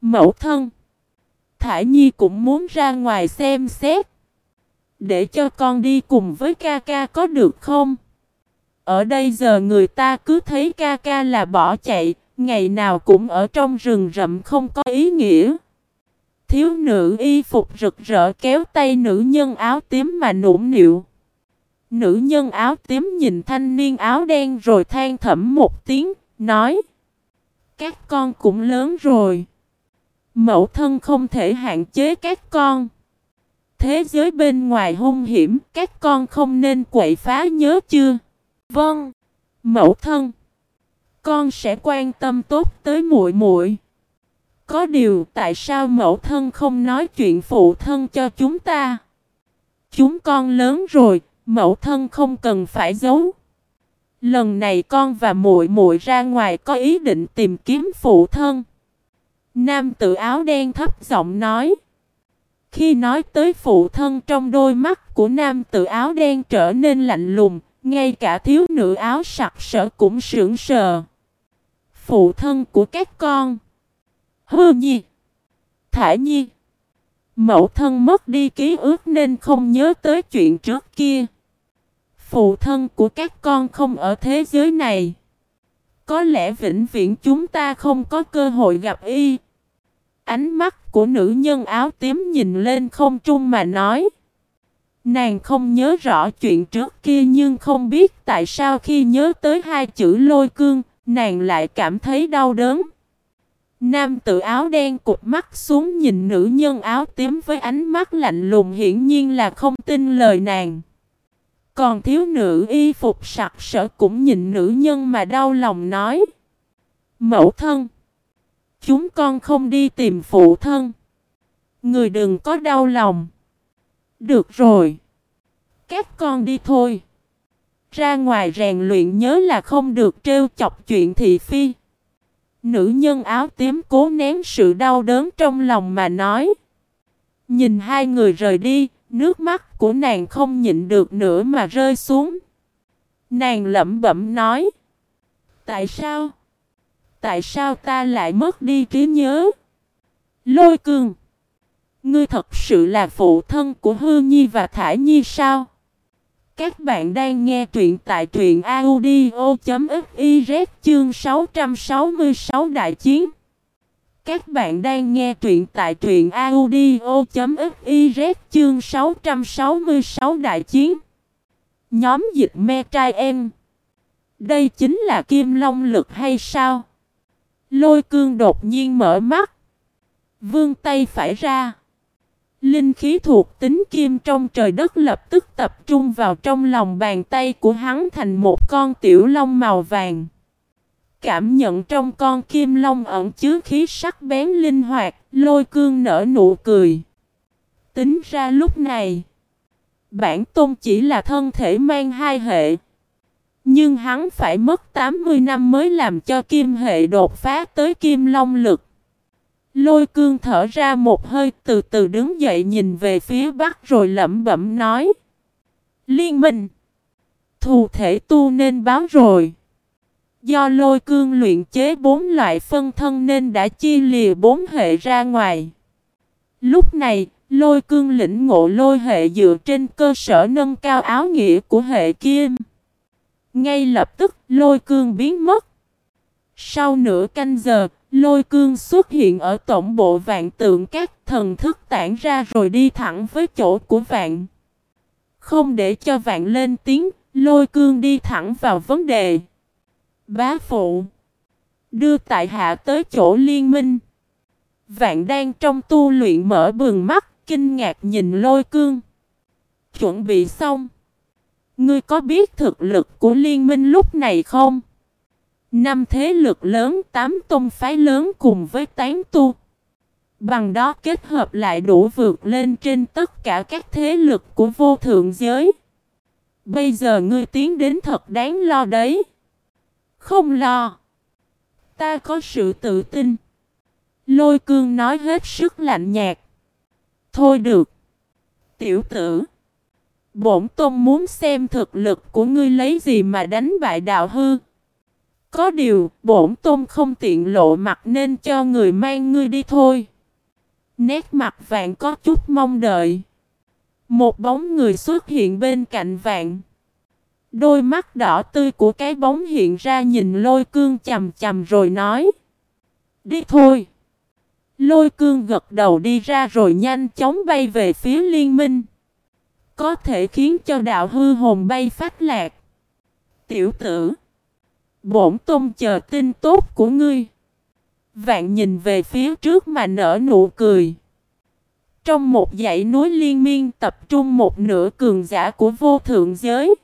[SPEAKER 1] Mẫu thân Thải Nhi cũng muốn ra ngoài xem xét. Để cho con đi cùng với ca ca có được không? Ở đây giờ người ta cứ thấy ca ca là bỏ chạy, ngày nào cũng ở trong rừng rậm không có ý nghĩa. Thiếu nữ y phục rực rỡ kéo tay nữ nhân áo tím mà nũng nịu. Nữ nhân áo tím nhìn thanh niên áo đen rồi than thẩm một tiếng, nói Các con cũng lớn rồi. Mẫu thân không thể hạn chế các con. Thế giới bên ngoài hung hiểm, các con không nên quậy phá nhớ chưa? Vâng, mẫu thân. Con sẽ quan tâm tốt tới muội muội. Có điều tại sao mẫu thân không nói chuyện phụ thân cho chúng ta? Chúng con lớn rồi, mẫu thân không cần phải giấu. Lần này con và muội muội ra ngoài có ý định tìm kiếm phụ thân. Nam tự áo đen thấp giọng nói. Khi nói tới phụ thân trong đôi mắt của nam tự áo đen trở nên lạnh lùng, ngay cả thiếu nữ áo sặc sỡ cũng sững sờ. Phụ thân của các con. Hư nhi. Thả nhi. Mẫu thân mất đi ký ức nên không nhớ tới chuyện trước kia. Phụ thân của các con không ở thế giới này. Có lẽ vĩnh viễn chúng ta không có cơ hội gặp y. Ánh mắt của nữ nhân áo tím nhìn lên không trung mà nói. Nàng không nhớ rõ chuyện trước kia nhưng không biết tại sao khi nhớ tới hai chữ lôi cương, nàng lại cảm thấy đau đớn. Nam tự áo đen cụp mắt xuống nhìn nữ nhân áo tím với ánh mắt lạnh lùng hiển nhiên là không tin lời nàng. Còn thiếu nữ y phục sặc sỡ cũng nhìn nữ nhân mà đau lòng nói. Mẫu thân. Chúng con không đi tìm phụ thân. Người đừng có đau lòng. Được rồi. Các con đi thôi. Ra ngoài rèn luyện nhớ là không được trêu chọc chuyện thị phi. Nữ nhân áo tím cố nén sự đau đớn trong lòng mà nói. Nhìn hai người rời đi, nước mắt của nàng không nhịn được nữa mà rơi xuống. Nàng lẩm bẩm nói. Tại sao? Tại sao ta lại mất đi trí nhớ? Lôi cương. Ngươi thật sự là phụ thân của Hư Nhi và Thải Nhi sao? Các bạn đang nghe truyện tại truyện audio.fiz chương 666 đại chiến. Các bạn đang nghe truyện tại truyện audio.fiz chương 666 đại chiến. Nhóm dịch me trai em. Đây chính là kim long lực hay sao? Lôi cương đột nhiên mở mắt. Vương tay phải ra. Linh khí thuộc tính kim trong trời đất lập tức tập trung vào trong lòng bàn tay của hắn thành một con tiểu long màu vàng. Cảm nhận trong con kim long ẩn chứa khí sắc bén linh hoạt, lôi cương nở nụ cười. Tính ra lúc này, bản tôn chỉ là thân thể mang hai hệ. Nhưng hắn phải mất 80 năm mới làm cho kim hệ đột phá tới kim long lực. Lôi cương thở ra một hơi từ từ đứng dậy nhìn về phía bắc rồi lẩm bẩm nói. Liên minh. Thù thể tu nên báo rồi. Do lôi cương luyện chế bốn loại phân thân nên đã chia lìa bốn hệ ra ngoài. Lúc này, lôi cương lĩnh ngộ lôi hệ dựa trên cơ sở nâng cao áo nghĩa của hệ kim. Ngay lập tức, lôi cương biến mất. Sau nửa canh giờ, lôi cương xuất hiện ở tổng bộ vạn tượng các thần thức tản ra rồi đi thẳng với chỗ của vạn. Không để cho vạn lên tiếng, lôi cương đi thẳng vào vấn đề. Bá phụ. Đưa tại hạ tới chỗ liên minh. Vạn đang trong tu luyện mở bừng mắt, kinh ngạc nhìn lôi cương. Chuẩn bị xong. Ngươi có biết thực lực của liên minh lúc này không? Năm thế lực lớn, tám tôn phái lớn cùng với tán tu. Bằng đó kết hợp lại đủ vượt lên trên tất cả các thế lực của vô thượng giới. Bây giờ ngươi tiến đến thật đáng lo đấy. Không lo. Ta có sự tự tin. Lôi cương nói hết sức lạnh nhạt. Thôi được. Tiểu tử. Bổn tôn muốn xem thực lực của ngươi lấy gì mà đánh bại đạo hư. Có điều, bổn tôn không tiện lộ mặt nên cho người mang ngươi đi thôi. Nét mặt vạn có chút mong đợi. Một bóng người xuất hiện bên cạnh vạn. Đôi mắt đỏ tươi của cái bóng hiện ra nhìn lôi cương chầm chầm rồi nói. Đi thôi. Lôi cương gật đầu đi ra rồi nhanh chóng bay về phía liên minh. Có thể khiến cho đạo hư hồn bay phát lạc. Tiểu tử. Bổn tôn chờ tin tốt của ngươi. Vạn nhìn về phía trước mà nở nụ cười. Trong một dãy núi liên miên tập trung một nửa cường giả của vô thượng giới.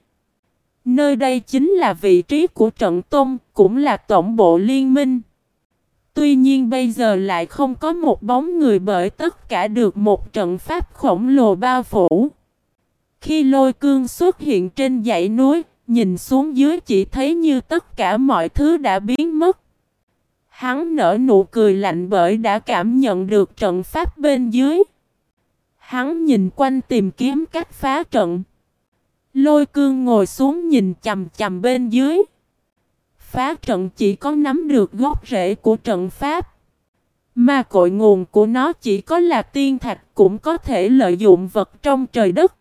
[SPEAKER 1] Nơi đây chính là vị trí của trận tôn, cũng là tổng bộ liên minh. Tuy nhiên bây giờ lại không có một bóng người bởi tất cả được một trận pháp khổng lồ bao phủ. Khi lôi cương xuất hiện trên dãy núi, nhìn xuống dưới chỉ thấy như tất cả mọi thứ đã biến mất. Hắn nở nụ cười lạnh bởi đã cảm nhận được trận pháp bên dưới. Hắn nhìn quanh tìm kiếm cách phá trận. Lôi cương ngồi xuống nhìn chầm chầm bên dưới. Phá trận chỉ có nắm được gốc rễ của trận pháp. Mà cội nguồn của nó chỉ có là tiên thạch cũng có thể lợi dụng vật trong trời đất.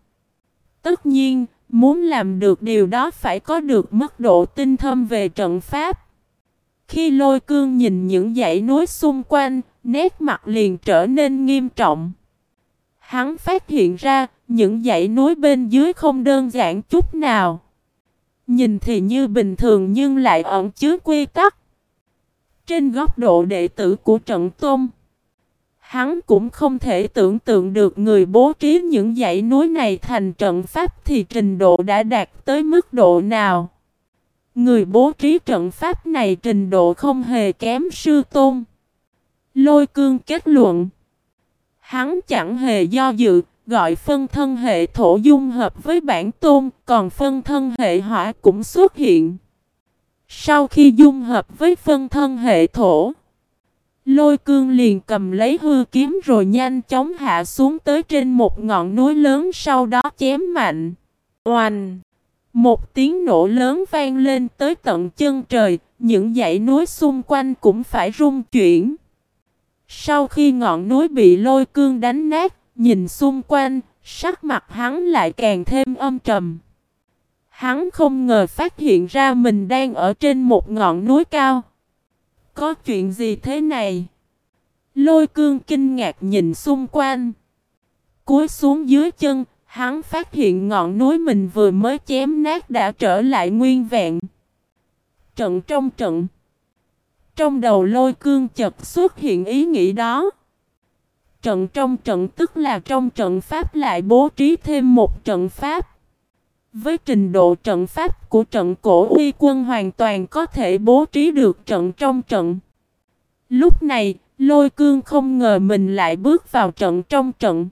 [SPEAKER 1] Tất nhiên, muốn làm được điều đó phải có được mức độ tinh thâm về trận pháp. Khi lôi cương nhìn những dãy núi xung quanh, nét mặt liền trở nên nghiêm trọng. Hắn phát hiện ra, những dãy núi bên dưới không đơn giản chút nào. Nhìn thì như bình thường nhưng lại ẩn chứa quy tắc. Trên góc độ đệ tử của trận tôn, hắn cũng không thể tưởng tượng được người bố trí những dãy núi này thành trận pháp thì trình độ đã đạt tới mức độ nào. Người bố trí trận pháp này trình độ không hề kém sư tôn. Lôi cương kết luận. Hắn chẳng hề do dự, gọi phân thân hệ thổ dung hợp với bản tôn, còn phân thân hệ hỏa cũng xuất hiện. Sau khi dung hợp với phân thân hệ thổ, Lôi cương liền cầm lấy hư kiếm rồi nhanh chóng hạ xuống tới trên một ngọn núi lớn sau đó chém mạnh. Oanh! Một tiếng nổ lớn vang lên tới tận chân trời, những dãy núi xung quanh cũng phải rung chuyển. Sau khi ngọn núi bị lôi cương đánh nát, nhìn xung quanh, sắc mặt hắn lại càng thêm âm trầm. Hắn không ngờ phát hiện ra mình đang ở trên một ngọn núi cao. Có chuyện gì thế này? Lôi cương kinh ngạc nhìn xung quanh. Cúi xuống dưới chân, hắn phát hiện ngọn núi mình vừa mới chém nát đã trở lại nguyên vẹn. Trận trong trận. Trong đầu lôi cương chật xuất hiện ý nghĩ đó. Trận trong trận tức là trong trận pháp lại bố trí thêm một trận pháp. Với trình độ trận pháp của trận cổ uy quân hoàn toàn có thể bố trí được trận trong trận. Lúc này, lôi cương không ngờ mình lại bước vào trận trong trận.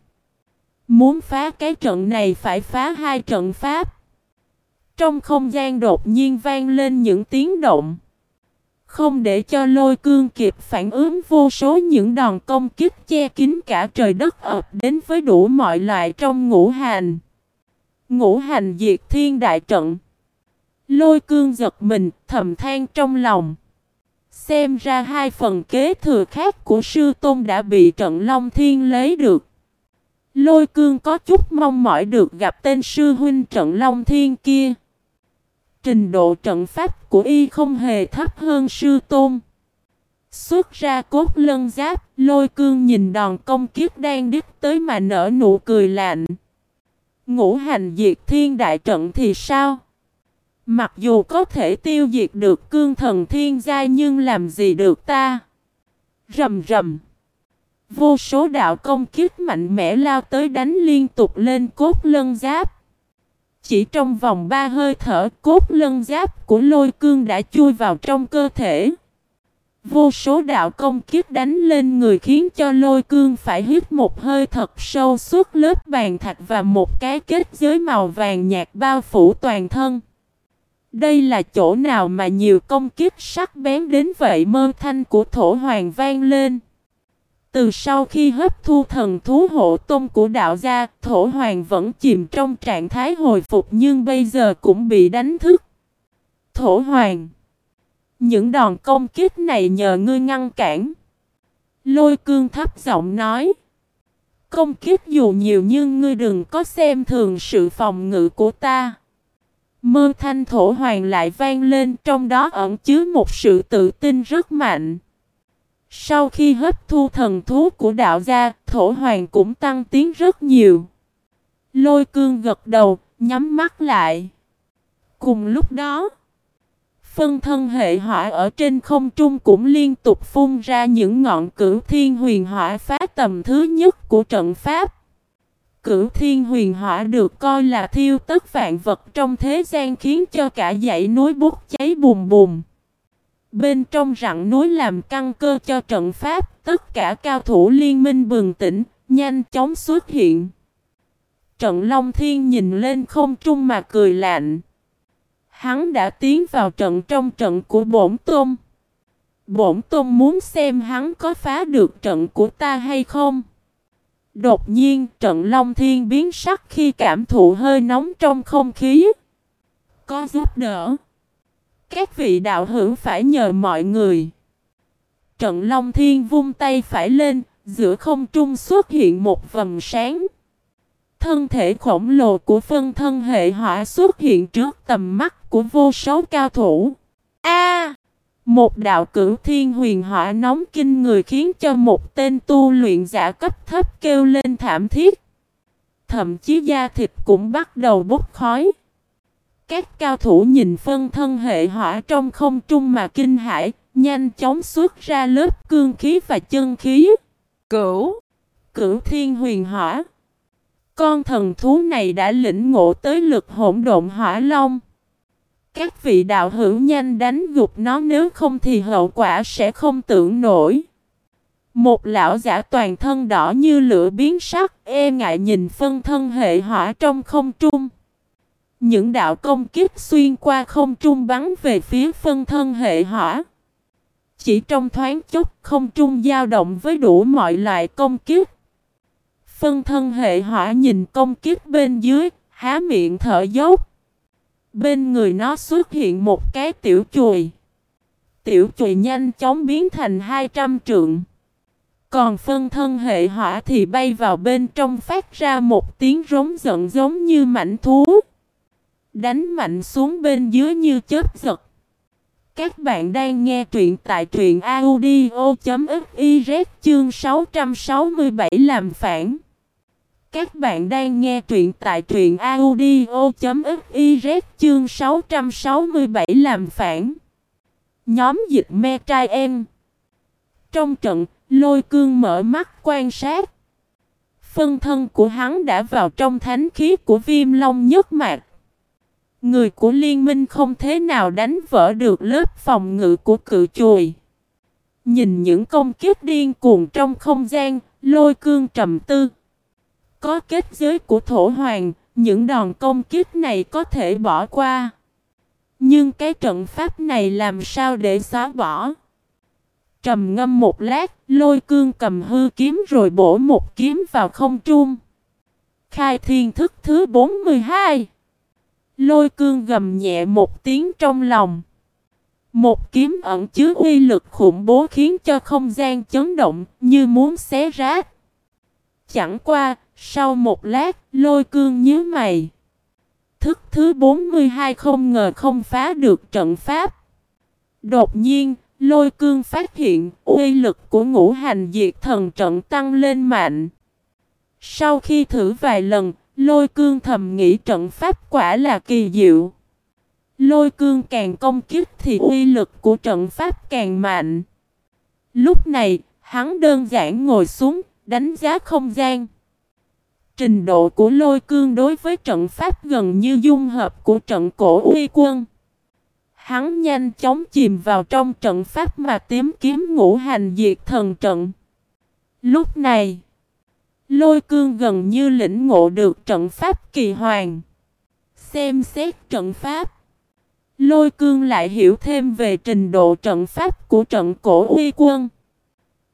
[SPEAKER 1] Muốn phá cái trận này phải phá hai trận pháp. Trong không gian đột nhiên vang lên những tiếng động. Không để cho lôi cương kịp phản ứng vô số những đòn công kích che kín cả trời đất ập đến với đủ mọi loại trong ngũ hành. Ngũ hành diệt thiên đại trận. Lôi cương giật mình, thầm than trong lòng. Xem ra hai phần kế thừa khác của sư tôn đã bị trận Long Thiên lấy được. Lôi cương có chút mong mỏi được gặp tên sư huynh trận Long Thiên kia. Trình độ trận pháp của y không hề thấp hơn sư tôn. Xuất ra cốt lân giáp, lôi cương nhìn đòn công kiếp đang đứt tới mà nở nụ cười lạnh. Ngũ hành diệt thiên đại trận thì sao? Mặc dù có thể tiêu diệt được cương thần thiên giai nhưng làm gì được ta? Rầm rầm. Vô số đạo công kiếp mạnh mẽ lao tới đánh liên tục lên cốt lân giáp. Chỉ trong vòng ba hơi thở, cốt lân giáp của lôi cương đã chui vào trong cơ thể. Vô số đạo công kiếp đánh lên người khiến cho lôi cương phải hít một hơi thật sâu suốt lớp bàn thạch và một cái kết giới màu vàng nhạt bao phủ toàn thân. Đây là chỗ nào mà nhiều công kiếp sắc bén đến vậy mơ thanh của thổ hoàng vang lên. Từ sau khi hấp thu thần thú hộ tôn của đạo gia, thổ hoàng vẫn chìm trong trạng thái hồi phục nhưng bây giờ cũng bị đánh thức. Thổ hoàng những đòn công kích này nhờ ngươi ngăn cản. Lôi cương thấp giọng nói. Công kích dù nhiều nhưng ngươi đừng có xem thường sự phòng ngự của ta. Mơ thanh thổ hoàng lại vang lên trong đó ẩn chứa một sự tự tin rất mạnh. Sau khi hấp thu thần thú của đạo gia, thổ hoàng cũng tăng tiến rất nhiều. Lôi cương gật đầu, nhắm mắt lại. Cùng lúc đó, phân thân hệ hỏa ở trên không trung cũng liên tục phun ra những ngọn cửu thiên huyền hỏa phá tầm thứ nhất của trận pháp. Cửu thiên huyền hỏa được coi là thiêu tất vạn vật trong thế gian khiến cho cả dãy núi bút cháy bùm bùm. Bên trong rặng núi làm căn cơ cho trận pháp, tất cả cao thủ liên minh bừng tỉnh, nhanh chóng xuất hiện. Trận Long Thiên nhìn lên không trung mà cười lạnh. Hắn đã tiến vào trận trong trận của bổn tôn. Bổn tôn muốn xem hắn có phá được trận của ta hay không. Đột nhiên trận Long Thiên biến sắc khi cảm thụ hơi nóng trong không khí. Có giúp đỡ. Các vị đạo hữu phải nhờ mọi người. Trận Long Thiên vung tay phải lên, giữa không trung xuất hiện một vầng sáng. Thân thể khổng lồ của phân thân hệ hỏa xuất hiện trước tầm mắt của vô số cao thủ. A! một đạo cửu thiên huyền hỏa nóng kinh người khiến cho một tên tu luyện giả cấp thấp kêu lên thảm thiết. Thậm chí da thịt cũng bắt đầu bốc khói. Các cao thủ nhìn phân thân hệ hỏa trong không trung mà kinh hãi, nhanh chóng xuất ra lớp cương khí và chân khí. Cửu, cửu thiên huyền hỏa. Con thần thú này đã lĩnh ngộ tới lực hỗn độn hỏa long. Các vị đạo hữu nhanh đánh gục nó nếu không thì hậu quả sẽ không tưởng nổi. Một lão giả toàn thân đỏ như lửa biến sắc, e ngại nhìn phân thân hệ hỏa trong không trung. Những đạo công kiếp xuyên qua không trung bắn về phía phân thân hệ hỏa. chỉ trong thoáng chốc không trung dao động với đủ mọi loại công kiếp. Phân thân hệ hỏa nhìn công kiếp bên dưới, há miệng thở dốc. Bên người nó xuất hiện một cái tiểu chùi. Tiểu chùi nhanh chóng biến thành 200 trượng. Còn phân thân hệ hỏa thì bay vào bên trong phát ra một tiếng rống giận giống như mảnh thú. Đánh mạnh xuống bên dưới như chớp giật. Các bạn đang nghe truyện tại truyện audio.fiz chương 667 làm phản. Các bạn đang nghe truyện tại truyện audio.fiz chương 667 làm phản. Nhóm dịch me trai em. Trong trận, lôi cương mở mắt quan sát. Phân thân của hắn đã vào trong thánh khí của viêm long nhất mạc. Người của liên minh không thế nào đánh vỡ được lớp phòng ngự của cự chùi. Nhìn những công kiếp điên cuồng trong không gian, lôi cương trầm tư. Có kết giới của thổ hoàng, những đòn công kiếp này có thể bỏ qua. Nhưng cái trận pháp này làm sao để xóa bỏ? Trầm ngâm một lát, lôi cương cầm hư kiếm rồi bổ một kiếm vào không trung. Khai thiên thức thứ 42 Lôi cương gầm nhẹ một tiếng trong lòng. Một kiếm ẩn chứa uy lực khủng bố khiến cho không gian chấn động như muốn xé rách. Chẳng qua, sau một lát, lôi cương nhớ mày. Thức thứ 42 không ngờ không phá được trận pháp. Đột nhiên, lôi cương phát hiện uy lực của ngũ hành diệt thần trận tăng lên mạnh. Sau khi thử vài lần, Lôi cương thầm nghĩ trận pháp quả là kỳ diệu. Lôi cương càng công kích thì uy lực của trận pháp càng mạnh. Lúc này, hắn đơn giản ngồi xuống, đánh giá không gian. Trình độ của lôi cương đối với trận pháp gần như dung hợp của trận cổ uy quân. Hắn nhanh chóng chìm vào trong trận pháp mà tím kiếm ngũ hành diệt thần trận. Lúc này, Lôi cương gần như lĩnh ngộ được trận pháp kỳ hoàng. Xem xét trận pháp. Lôi cương lại hiểu thêm về trình độ trận pháp của trận cổ uy quân.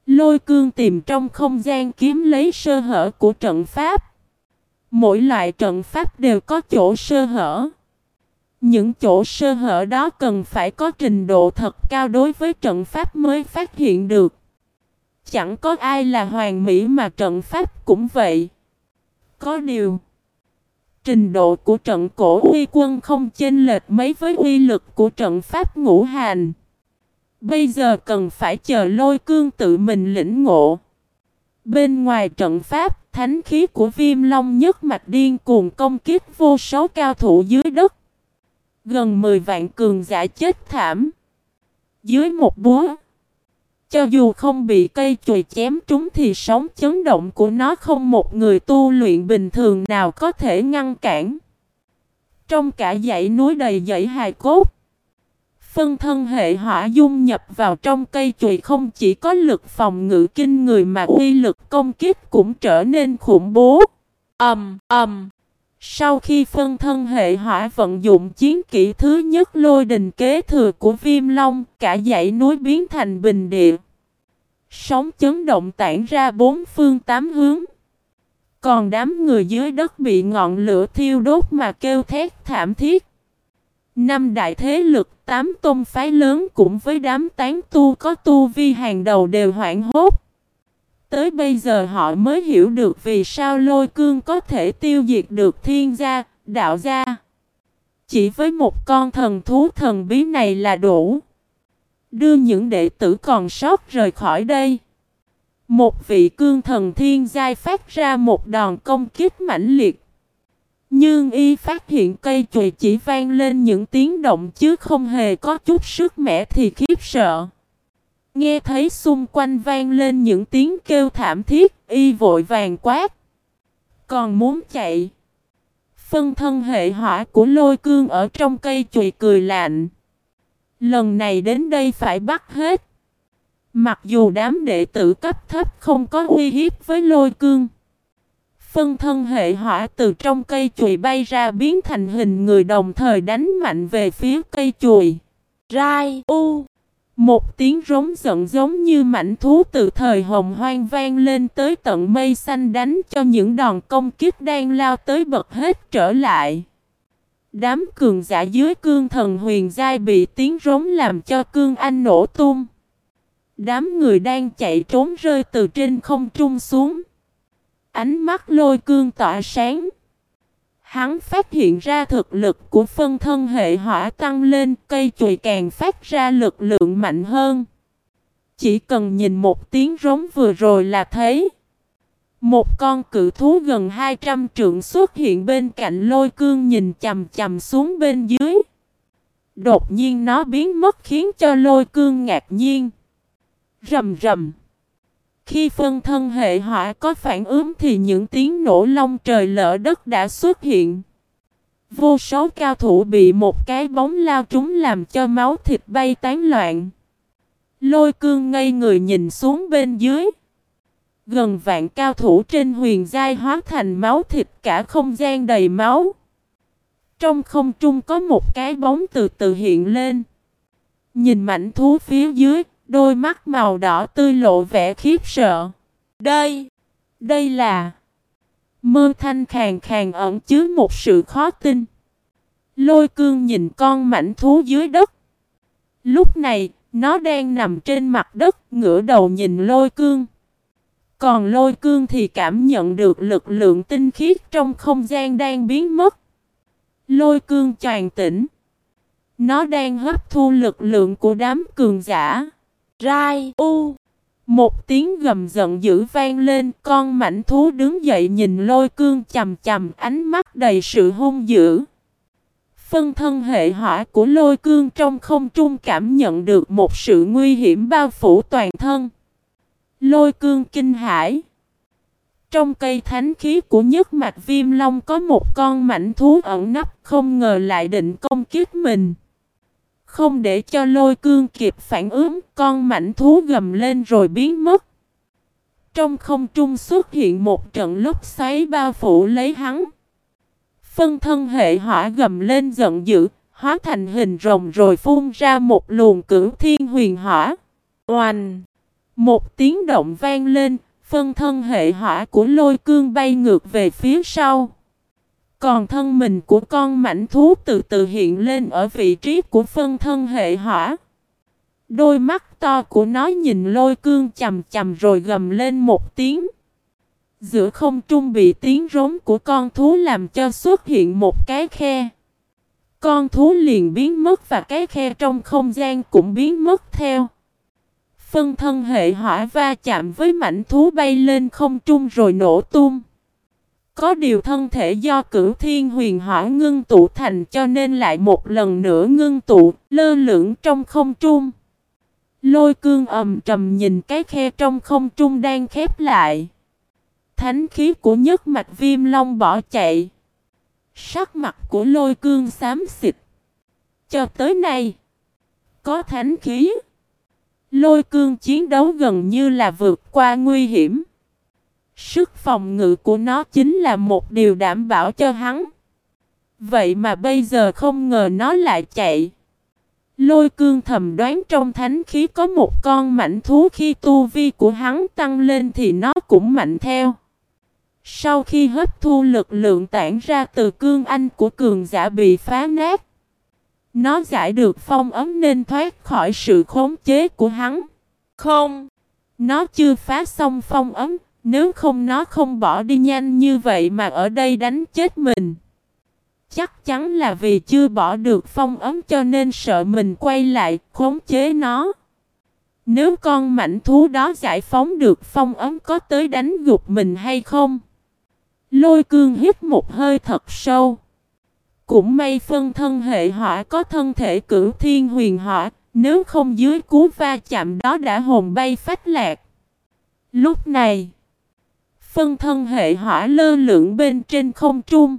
[SPEAKER 1] Lôi cương tìm trong không gian kiếm lấy sơ hở của trận pháp. Mỗi loại trận pháp đều có chỗ sơ hở. Những chỗ sơ hở đó cần phải có trình độ thật cao đối với trận pháp mới phát hiện được. Chẳng có ai là hoàn mỹ mà trận pháp cũng vậy. Có điều, trình độ của trận cổ uy quân không chênh lệch mấy với uy lực của trận pháp ngũ hành. Bây giờ cần phải chờ lôi cương tự mình lĩnh ngộ. Bên ngoài trận pháp, thánh khí của viêm long nhất mạch điên cuồng công kích vô số cao thủ dưới đất. Gần 10 vạn cường giả chết thảm. Dưới một búa. Cho dù không bị cây chùi chém trúng thì sóng chấn động của nó không một người tu luyện bình thường nào có thể ngăn cản. Trong cả dãy núi đầy dãy hài cốt, phân thân hệ hỏa dung nhập vào trong cây chùy không chỉ có lực phòng ngự kinh người mà uy lực công kích cũng trở nên khủng bố. Ầm um, ầm. Um. Sau khi phân thân hệ hỏa vận dụng chiến kỹ thứ nhất lôi đình kế thừa của viêm long, cả dãy núi biến thành bình địa. Sóng chấn động tản ra bốn phương tám hướng. Còn đám người dưới đất bị ngọn lửa thiêu đốt mà kêu thét thảm thiết. Năm đại thế lực, tám tôn phái lớn cũng với đám tán tu có tu vi hàng đầu đều hoảng hốt. Tới bây giờ họ mới hiểu được vì sao lôi cương có thể tiêu diệt được thiên gia, đạo gia. Chỉ với một con thần thú thần bí này là đủ. Đưa những đệ tử còn sót rời khỏi đây. Một vị cương thần thiên giai phát ra một đòn công kích mãnh liệt. Nhưng y phát hiện cây chùy chỉ vang lên những tiếng động chứ không hề có chút sức mẻ thì khiếp sợ. Nghe thấy xung quanh vang lên những tiếng kêu thảm thiết, y vội vàng quát. Còn muốn chạy. Phân thân hệ hỏa của lôi cương ở trong cây chùy cười lạnh. Lần này đến đây phải bắt hết. Mặc dù đám đệ tử cấp thấp không có uy hiếp với lôi cương. Phân thân hệ hỏa từ trong cây chùi bay ra biến thành hình người đồng thời đánh mạnh về phía cây chùi. Rai, U Một tiếng rống giận giống như mảnh thú từ thời hồng hoang vang lên tới tận mây xanh đánh cho những đòn công kích đang lao tới bật hết trở lại. Đám cường giả dưới cương thần huyền giai bị tiếng rống làm cho cương anh nổ tung. Đám người đang chạy trốn rơi từ trên không trung xuống. Ánh mắt lôi cương tỏa sáng. Hắn phát hiện ra thực lực của phân thân hệ hỏa tăng lên, cây chùy càng phát ra lực lượng mạnh hơn. Chỉ cần nhìn một tiếng rống vừa rồi là thấy. Một con cự thú gần 200 trượng xuất hiện bên cạnh lôi cương nhìn chầm chầm xuống bên dưới. Đột nhiên nó biến mất khiến cho lôi cương ngạc nhiên. Rầm rầm. Khi phân thân hệ hỏa có phản ứng thì những tiếng nổ long trời lỡ đất đã xuất hiện. Vô số cao thủ bị một cái bóng lao trúng làm cho máu thịt bay tán loạn. Lôi cương ngây người nhìn xuống bên dưới. Gần vạn cao thủ trên huyền giai hóa thành máu thịt cả không gian đầy máu. Trong không trung có một cái bóng từ từ hiện lên. Nhìn mảnh thú phía dưới, đôi mắt màu đỏ tươi lộ vẻ khiếp sợ. Đây, đây là... Mơ thanh khàng khàng ẩn chứa một sự khó tin. Lôi cương nhìn con mảnh thú dưới đất. Lúc này, nó đang nằm trên mặt đất, ngửa đầu nhìn lôi cương. Còn lôi cương thì cảm nhận được lực lượng tinh khiết trong không gian đang biến mất. Lôi cương tràn tỉnh. Nó đang hấp thu lực lượng của đám cường giả. Rai U. Một tiếng gầm giận dữ vang lên, Con mảnh thú đứng dậy nhìn lôi cương chầm chầm, ánh mắt đầy sự hung dữ. Phân thân hệ hỏa của lôi cương trong không trung cảm nhận được một sự nguy hiểm bao phủ toàn thân. Lôi cương kinh hãi. Trong cây thánh khí của nhất mạch viêm long có một con mảnh thú ẩn nấp không ngờ lại định công kiếp mình không để cho lôi cương kịp phản ứng, con mảnh thú gầm lên rồi biến mất. Trong không trung xuất hiện một trận lốc xoáy bao phủ lấy hắn. Phân thân hệ hỏa gầm lên giận dữ, hóa thành hình rồng rồi phun ra một luồng cửu thiên huyền hỏa. Oanh! Một tiếng động vang lên, phân thân hệ hỏa của lôi cương bay ngược về phía sau. Còn thân mình của con mảnh thú từ từ hiện lên ở vị trí của phân thân hệ hỏa. Đôi mắt to của nó nhìn lôi cương chầm chầm rồi gầm lên một tiếng. Giữa không trung bị tiếng rống của con thú làm cho xuất hiện một cái khe. Con thú liền biến mất và cái khe trong không gian cũng biến mất theo. Phân thân hệ hỏa va chạm với mảnh thú bay lên không trung rồi nổ tung. Có điều thân thể do cửu thiên huyền hỏa ngưng tụ thành cho nên lại một lần nữa ngưng tụ, lơ lửng trong không trung. Lôi cương ầm trầm nhìn cái khe trong không trung đang khép lại. Thánh khí của nhất mạch viêm long bỏ chạy. Sắc mặt của lôi cương xám xịt. Cho tới nay, có thánh khí. Lôi cương chiến đấu gần như là vượt qua nguy hiểm. Sức phòng ngự của nó chính là một điều đảm bảo cho hắn. Vậy mà bây giờ không ngờ nó lại chạy. Lôi cương thầm đoán trong thánh khí có một con mạnh thú khi tu vi của hắn tăng lên thì nó cũng mạnh theo. Sau khi hấp thu lực lượng tản ra từ cương anh của cường giả bị phá nát, nó giải được phong ấm nên thoát khỏi sự khống chế của hắn. Không, nó chưa phá xong phong ấm, nếu không nó không bỏ đi nhanh như vậy mà ở đây đánh chết mình. Chắc chắn là vì chưa bỏ được phong ấm cho nên sợ mình quay lại khống chế nó. Nếu con mảnh thú đó giải phóng được phong ấm có tới đánh gục mình hay không? Lôi cương hít một hơi thật sâu. Cũng may phân thân hệ hỏa có thân thể cửu thiên huyền hỏa, nếu không dưới cú va chạm đó đã hồn bay phách lạc. Lúc này, Phân thân hệ hỏa lơ lửng bên trên không trung.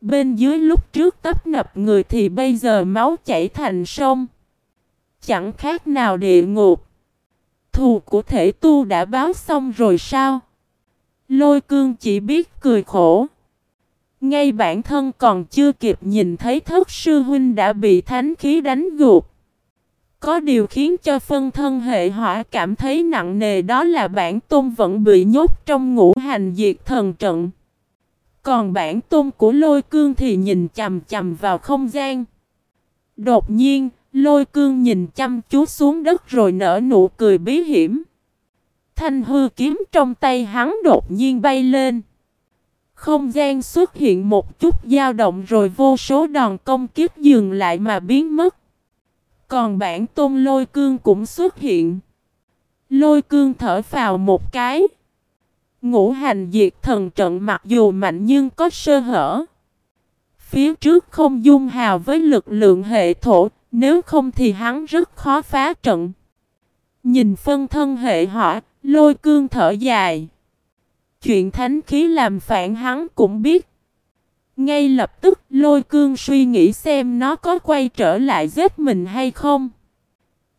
[SPEAKER 1] Bên dưới lúc trước tấp nập người thì bây giờ máu chảy thành sông. Chẳng khác nào địa ngục. Thù của thể tu đã báo xong rồi sao? Lôi cương chỉ biết cười khổ. Ngay bản thân còn chưa kịp nhìn thấy thất sư huynh đã bị thánh khí đánh gục. Có điều khiến cho phân thân hệ hỏa cảm thấy nặng nề đó là bản tôn vẫn bị nhốt trong ngũ hành diệt thần trận. Còn bản tôn của lôi cương thì nhìn chầm chầm vào không gian. Đột nhiên, lôi cương nhìn chăm chú xuống đất rồi nở nụ cười bí hiểm. Thanh hư kiếm trong tay hắn đột nhiên bay lên. Không gian xuất hiện một chút dao động rồi vô số đòn công kiếp dừng lại mà biến mất. Còn bản tôn lôi cương cũng xuất hiện. Lôi cương thở vào một cái. Ngũ hành diệt thần trận mặc dù mạnh nhưng có sơ hở. Phía trước không dung hào với lực lượng hệ thổ, nếu không thì hắn rất khó phá trận. Nhìn phân thân hệ hỏa, lôi cương thở dài. Chuyện thánh khí làm phản hắn cũng biết. Ngay lập tức lôi cương suy nghĩ xem nó có quay trở lại giết mình hay không.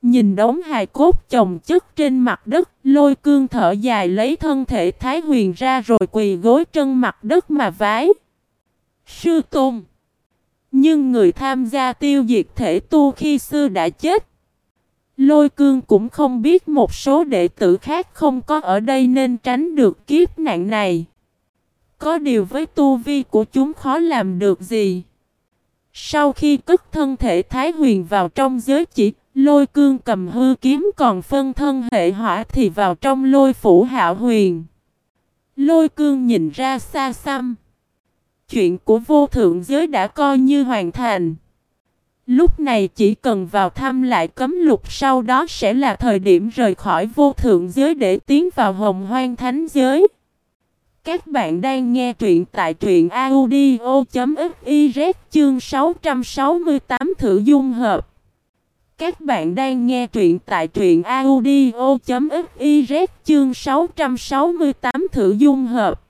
[SPEAKER 1] Nhìn đống hài cốt chồng chất trên mặt đất, lôi cương thở dài lấy thân thể Thái Huyền ra rồi quỳ gối chân mặt đất mà vái. Sư Tôn Nhưng người tham gia tiêu diệt thể tu khi xưa đã chết. Lôi cương cũng không biết một số đệ tử khác không có ở đây nên tránh được kiếp nạn này. Có điều với tu vi của chúng khó làm được gì. Sau khi cất thân thể Thái Huyền vào trong giới chỉ, lôi cương cầm hư kiếm còn phân thân hệ hỏa thì vào trong lôi phủ hạo huyền. Lôi cương nhìn ra xa xăm. Chuyện của vô thượng giới đã coi như hoàn thành. Lúc này chỉ cần vào thăm lại cấm lục sau đó sẽ là thời điểm rời khỏi vô thượng giới để tiến vào hồng hoang thánh giới. Các bạn đang nghe truyện tại truyện audio.fiz chương 668 thử dung hợp. Các bạn đang nghe truyện tại truyện audio.fiz chương 668 thử dung hợp.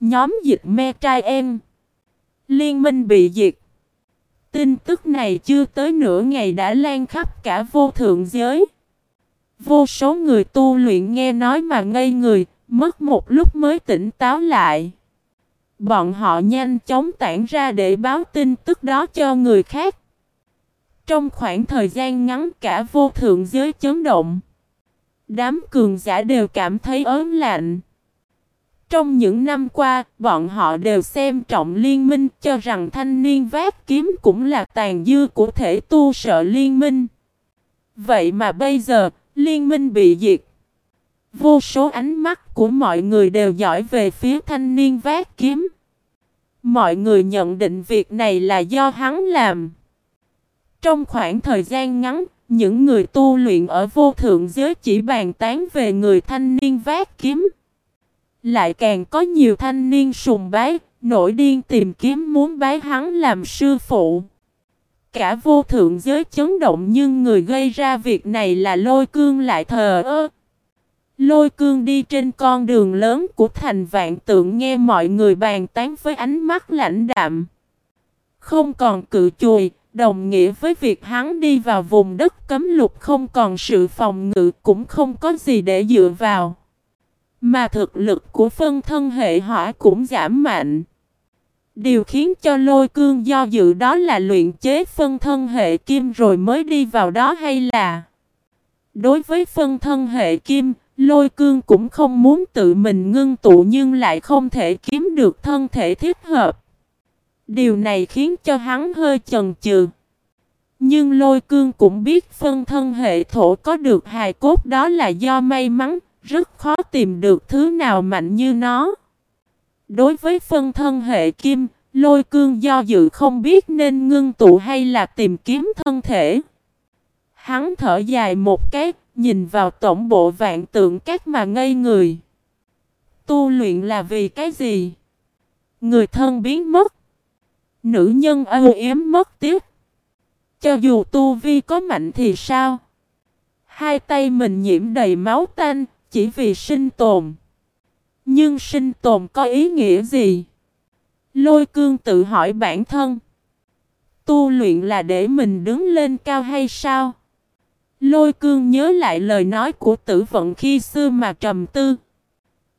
[SPEAKER 1] Nhóm dịch me trai em. Liên minh bị diệt. Tin tức này chưa tới nửa ngày đã lan khắp cả vô thượng giới. Vô số người tu luyện nghe nói mà ngây người, mất một lúc mới tỉnh táo lại. Bọn họ nhanh chóng tản ra để báo tin tức đó cho người khác. Trong khoảng thời gian ngắn cả vô thượng giới chấn động. Đám cường giả đều cảm thấy ớn lạnh. Trong những năm qua, bọn họ đều xem trọng liên minh cho rằng thanh niên vác kiếm cũng là tàn dư của thể tu sợ liên minh. Vậy mà bây giờ, liên minh bị diệt. Vô số ánh mắt của mọi người đều dõi về phía thanh niên vác kiếm. Mọi người nhận định việc này là do hắn làm. Trong khoảng thời gian ngắn, những người tu luyện ở vô thượng giới chỉ bàn tán về người thanh niên vác kiếm. Lại càng có nhiều thanh niên sùng bái, nổi điên tìm kiếm muốn bái hắn làm sư phụ. Cả vô thượng giới chấn động nhưng người gây ra việc này là lôi cương lại thờ ơ. Lôi cương đi trên con đường lớn của thành vạn tượng nghe mọi người bàn tán với ánh mắt lãnh đạm. Không còn cự chùi, đồng nghĩa với việc hắn đi vào vùng đất cấm lục không còn sự phòng ngự cũng không có gì để dựa vào. Mà thực lực của phân thân hệ hỏa cũng giảm mạnh. Điều khiến cho lôi cương do dự đó là luyện chế phân thân hệ kim rồi mới đi vào đó hay là Đối với phân thân hệ kim, lôi cương cũng không muốn tự mình ngưng tụ nhưng lại không thể kiếm được thân thể thích hợp. Điều này khiến cho hắn hơi chần chừ. Nhưng lôi cương cũng biết phân thân hệ thổ có được hài cốt đó là do may mắn, rất khó tìm được thứ nào mạnh như nó. Đối với phân thân hệ kim, lôi cương do dự không biết nên ngưng tụ hay là tìm kiếm thân thể. Hắn thở dài một cái, nhìn vào tổng bộ vạn tượng các mà ngây người. Tu luyện là vì cái gì? Người thân biến mất. Nữ nhân âu yếm mất tiếc. Cho dù tu vi có mạnh thì sao? Hai tay mình nhiễm đầy máu tanh, chỉ vì sinh tồn. Nhưng sinh tồn có ý nghĩa gì? Lôi cương tự hỏi bản thân. Tu luyện là để mình đứng lên cao hay sao? Lôi cương nhớ lại lời nói của tử vận khi xưa mà trầm tư.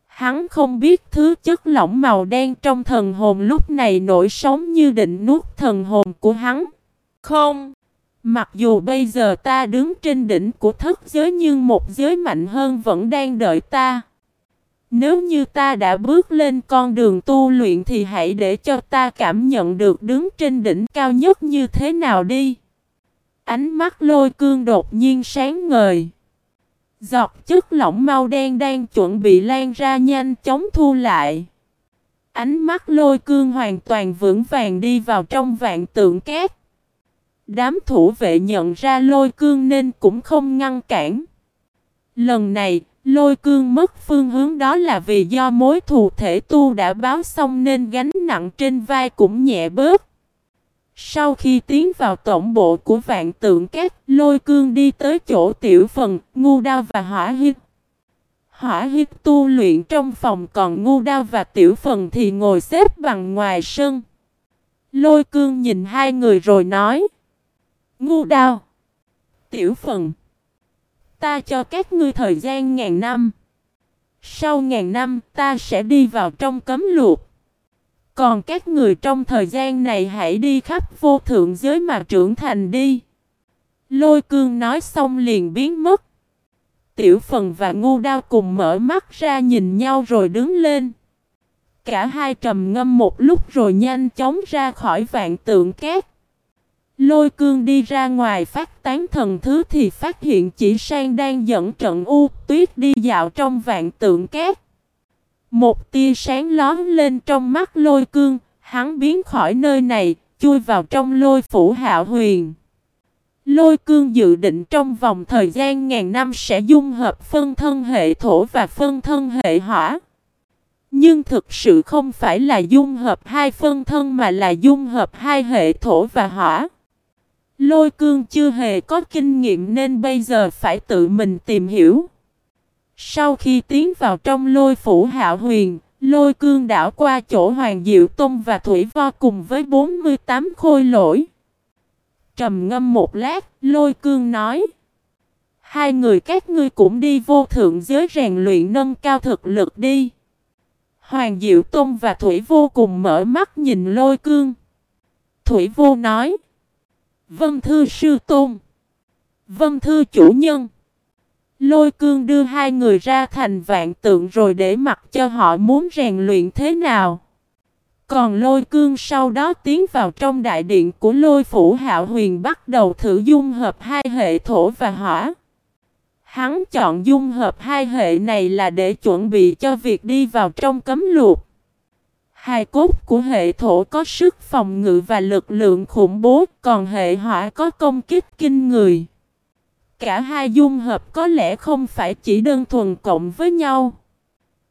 [SPEAKER 1] Hắn không biết thứ chất lỏng màu đen trong thần hồn lúc này nổi sóng như định nuốt thần hồn của hắn. Không. Mặc dù bây giờ ta đứng trên đỉnh của thất giới nhưng một giới mạnh hơn vẫn đang đợi ta. Nếu như ta đã bước lên con đường tu luyện thì hãy để cho ta cảm nhận được đứng trên đỉnh cao nhất như thế nào đi. Ánh mắt lôi cương đột nhiên sáng ngời. Giọt chất lỏng màu đen đang chuẩn bị lan ra nhanh chóng thu lại. Ánh mắt lôi cương hoàn toàn vững vàng đi vào trong vạn tượng két. Đám thủ vệ nhận ra lôi cương nên cũng không ngăn cản. Lần này, lôi cương mất phương hướng đó là vì do mối thù thể tu đã báo xong nên gánh nặng trên vai cũng nhẹ bớt. Sau khi tiến vào tổng bộ của vạn tượng các, lôi cương đi tới chỗ tiểu phần, ngu đao và hỏa hít. Hỏa hít tu luyện trong phòng còn ngu đao và tiểu phần thì ngồi xếp bằng ngoài sân. Lôi cương nhìn hai người rồi nói. Ngu đao. Tiểu phần. Ta cho các ngươi thời gian ngàn năm. Sau ngàn năm ta sẽ đi vào trong cấm luộc. Còn các người trong thời gian này hãy đi khắp vô thượng giới mà trưởng thành đi. Lôi cương nói xong liền biến mất. Tiểu phần và ngu đao cùng mở mắt ra nhìn nhau rồi đứng lên. Cả hai trầm ngâm một lúc rồi nhanh chóng ra khỏi vạn tượng cát. Lôi cương đi ra ngoài phát tán thần thứ thì phát hiện chỉ sang đang dẫn trận u tuyết đi dạo trong vạn tượng cát. Một tia sáng lón lên trong mắt lôi cương, hắn biến khỏi nơi này, chui vào trong lôi phủ hạo huyền. Lôi cương dự định trong vòng thời gian ngàn năm sẽ dung hợp phân thân hệ thổ và phân thân hệ hỏa. Nhưng thực sự không phải là dung hợp hai phân thân mà là dung hợp hai hệ thổ và hỏa. Lôi cương chưa hề có kinh nghiệm nên bây giờ phải tự mình tìm hiểu. Sau khi tiến vào trong lôi phủ hạo huyền, lôi cương đảo qua chỗ Hoàng Diệu Tông và Thủy Vo cùng với 48 khôi lỗi. Trầm ngâm một lát, lôi cương nói. Hai người các ngươi cũng đi vô thượng giới rèn luyện nâng cao thực lực đi. Hoàng Diệu Tông và Thủy Vô cùng mở mắt nhìn lôi cương. Thủy Vô nói. Vân Thư Sư Tôn. Vân Thư Chủ Nhân. Lôi cương đưa hai người ra thành vạn tượng rồi để mặc cho họ muốn rèn luyện thế nào. Còn lôi cương sau đó tiến vào trong đại điện của lôi phủ hạo huyền bắt đầu thử dung hợp hai hệ thổ và hỏa. Hắn chọn dung hợp hai hệ này là để chuẩn bị cho việc đi vào trong cấm luộc. Hai cốt của hệ thổ có sức phòng ngự và lực lượng khủng bố, còn hệ hỏa có công kích kinh người. Cả hai dung hợp có lẽ không phải chỉ đơn thuần cộng với nhau.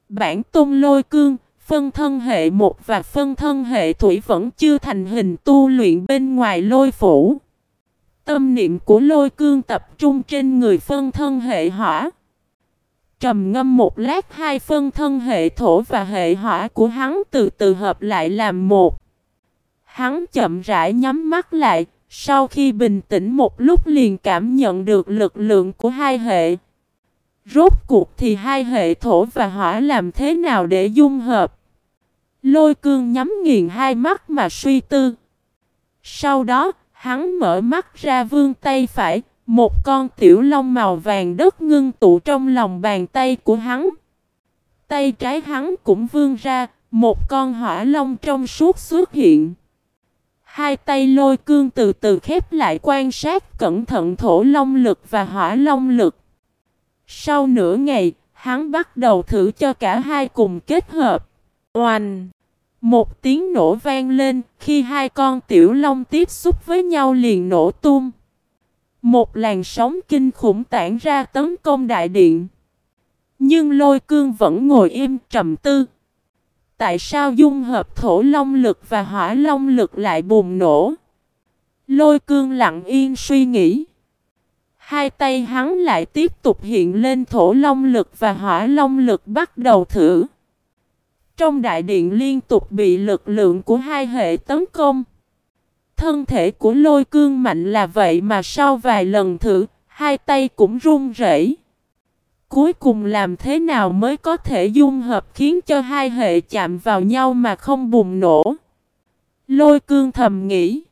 [SPEAKER 1] Bản tung lôi cương, phân thân hệ một và phân thân hệ thủy vẫn chưa thành hình tu luyện bên ngoài lôi phủ. Tâm niệm của lôi cương tập trung trên người phân thân hệ hỏa. Trầm ngâm một lát hai phân thân hệ thổ và hệ hỏa của hắn từ từ hợp lại làm một. Hắn chậm rãi nhắm mắt lại, sau khi bình tĩnh một lúc liền cảm nhận được lực lượng của hai hệ. Rốt cuộc thì hai hệ thổ và hỏa làm thế nào để dung hợp? Lôi cương nhắm nghiền hai mắt mà suy tư. Sau đó, hắn mở mắt ra vương tay phải, một con tiểu long màu vàng đất ngưng tụ trong lòng bàn tay của hắn. Tay trái hắn cũng vươn ra, một con hỏa long trong suốt xuất hiện. Hai tay lôi cương từ từ khép lại quan sát cẩn thận thổ long lực và hỏa long lực. Sau nửa ngày, hắn bắt đầu thử cho cả hai cùng kết hợp. Oanh! Một tiếng nổ vang lên, khi hai con tiểu long tiếp xúc với nhau liền nổ tung. Một làn sóng kinh khủng tản ra tấn công đại điện. Nhưng lôi cương vẫn ngồi im trầm tư. Tại sao dung hợp thổ long lực và hỏa long lực lại bùng nổ? Lôi cương lặng yên suy nghĩ. Hai tay hắn lại tiếp tục hiện lên thổ long lực và hỏa long lực bắt đầu thử. Trong đại điện liên tục bị lực lượng của hai hệ tấn công. Thân thể của lôi cương mạnh là vậy mà sau vài lần thử, hai tay cũng run rẩy. Cuối cùng làm thế nào mới có thể dung hợp khiến cho hai hệ chạm vào nhau mà không bùng nổ? Lôi cương thầm nghĩ.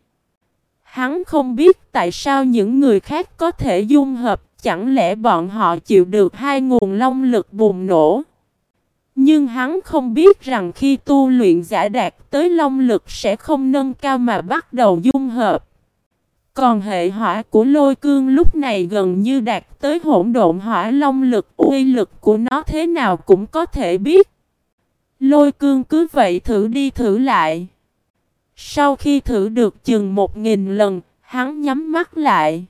[SPEAKER 1] Hắn không biết tại sao những người khác có thể dung hợp, chẳng lẽ bọn họ chịu được hai nguồn long lực bùng nổ. Nhưng hắn không biết rằng khi tu luyện giả đạt tới long lực sẽ không nâng cao mà bắt đầu dung hợp. Còn hệ hỏa của lôi cương lúc này gần như đạt tới hỗn độn hỏa long lực uy lực của nó thế nào cũng có thể biết. Lôi cương cứ vậy thử đi thử lại. Sau khi thử được chừng một nghìn lần, hắn nhắm mắt lại.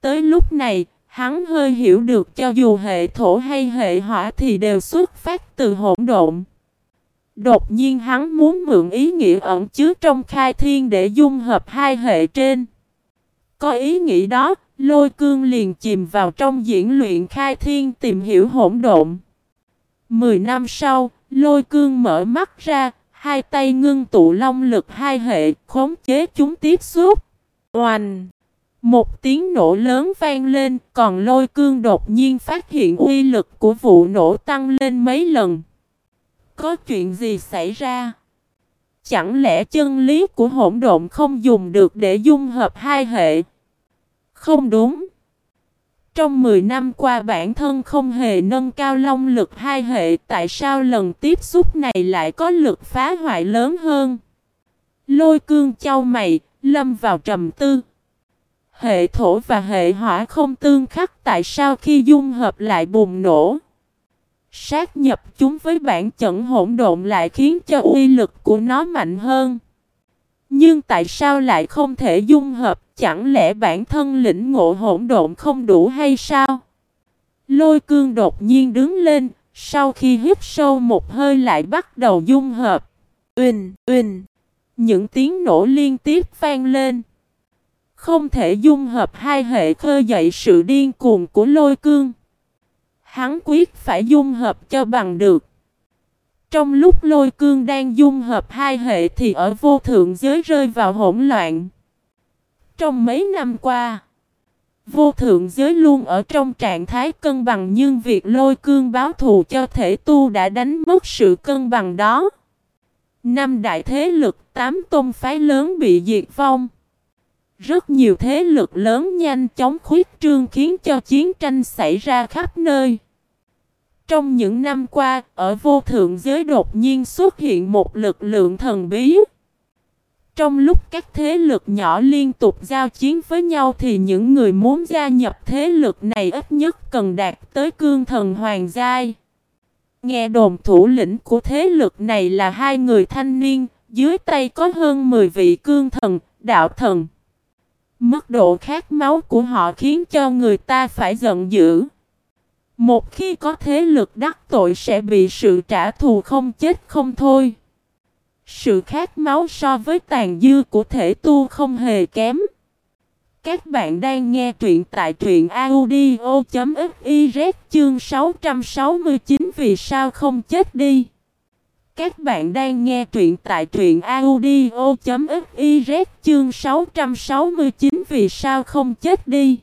[SPEAKER 1] Tới lúc này, hắn hơi hiểu được cho dù hệ thổ hay hệ hỏa thì đều xuất phát từ hỗn độn. Đột nhiên hắn muốn mượn ý nghĩa ẩn chứa trong khai thiên để dung hợp hai hệ trên. Có ý nghĩ đó, lôi cương liền chìm vào trong diễn luyện khai thiên tìm hiểu hỗn độn. Mười năm sau, lôi cương mở mắt ra, hai tay ngưng tụ long lực hai hệ, khống chế chúng tiếp xúc. Oanh! Một tiếng nổ lớn vang lên, còn lôi cương đột nhiên phát hiện uy lực của vụ nổ tăng lên mấy lần. Có chuyện gì xảy ra? Chẳng lẽ chân lý của hỗn độn không dùng được để dung hợp hai hệ? Không đúng. Trong 10 năm qua bản thân không hề nâng cao long lực hai hệ tại sao lần tiếp xúc này lại có lực phá hoại lớn hơn. Lôi cương châu mày, lâm vào trầm tư. Hệ thổ và hệ hỏa không tương khắc tại sao khi dung hợp lại bùng nổ. Sát nhập chúng với bản chẩn hỗn độn lại khiến cho uy lực của nó mạnh hơn. Nhưng tại sao lại không thể dung hợp, chẳng lẽ bản thân lĩnh ngộ hỗn độn không đủ hay sao? Lôi cương đột nhiên đứng lên, sau khi hít sâu một hơi lại bắt đầu dung hợp. Uỳnh, uỳnh, những tiếng nổ liên tiếp vang lên. Không thể dung hợp hai hệ khơi dậy sự điên cuồng của lôi cương. Hắn quyết phải dung hợp cho bằng được. Trong lúc lôi cương đang dung hợp hai hệ thì ở vô thượng giới rơi vào hỗn loạn. Trong mấy năm qua, vô thượng giới luôn ở trong trạng thái cân bằng nhưng việc lôi cương báo thù cho thể tu đã đánh mất sự cân bằng đó. Năm đại thế lực, tám tôn phái lớn bị diệt vong. Rất nhiều thế lực lớn nhanh chóng khuyết trương khiến cho chiến tranh xảy ra khắp nơi. Trong những năm qua, ở vô thượng giới đột nhiên xuất hiện một lực lượng thần bí. Trong lúc các thế lực nhỏ liên tục giao chiến với nhau thì những người muốn gia nhập thế lực này ít nhất cần đạt tới cương thần hoàng giai. Nghe đồn thủ lĩnh của thế lực này là hai người thanh niên, dưới tay có hơn 10 vị cương thần, đạo thần. Mức độ khát máu của họ khiến cho người ta phải giận dữ. Một khi có thế lực đắc tội sẽ bị sự trả thù không chết không thôi. Sự khát máu so với tàn dư của thể tu không hề kém. Các bạn đang nghe truyện tại truyện audio.fiz chương 669 vì sao không chết đi. Các bạn đang nghe truyện tại truyện audio.fiz chương 669 vì sao không chết đi.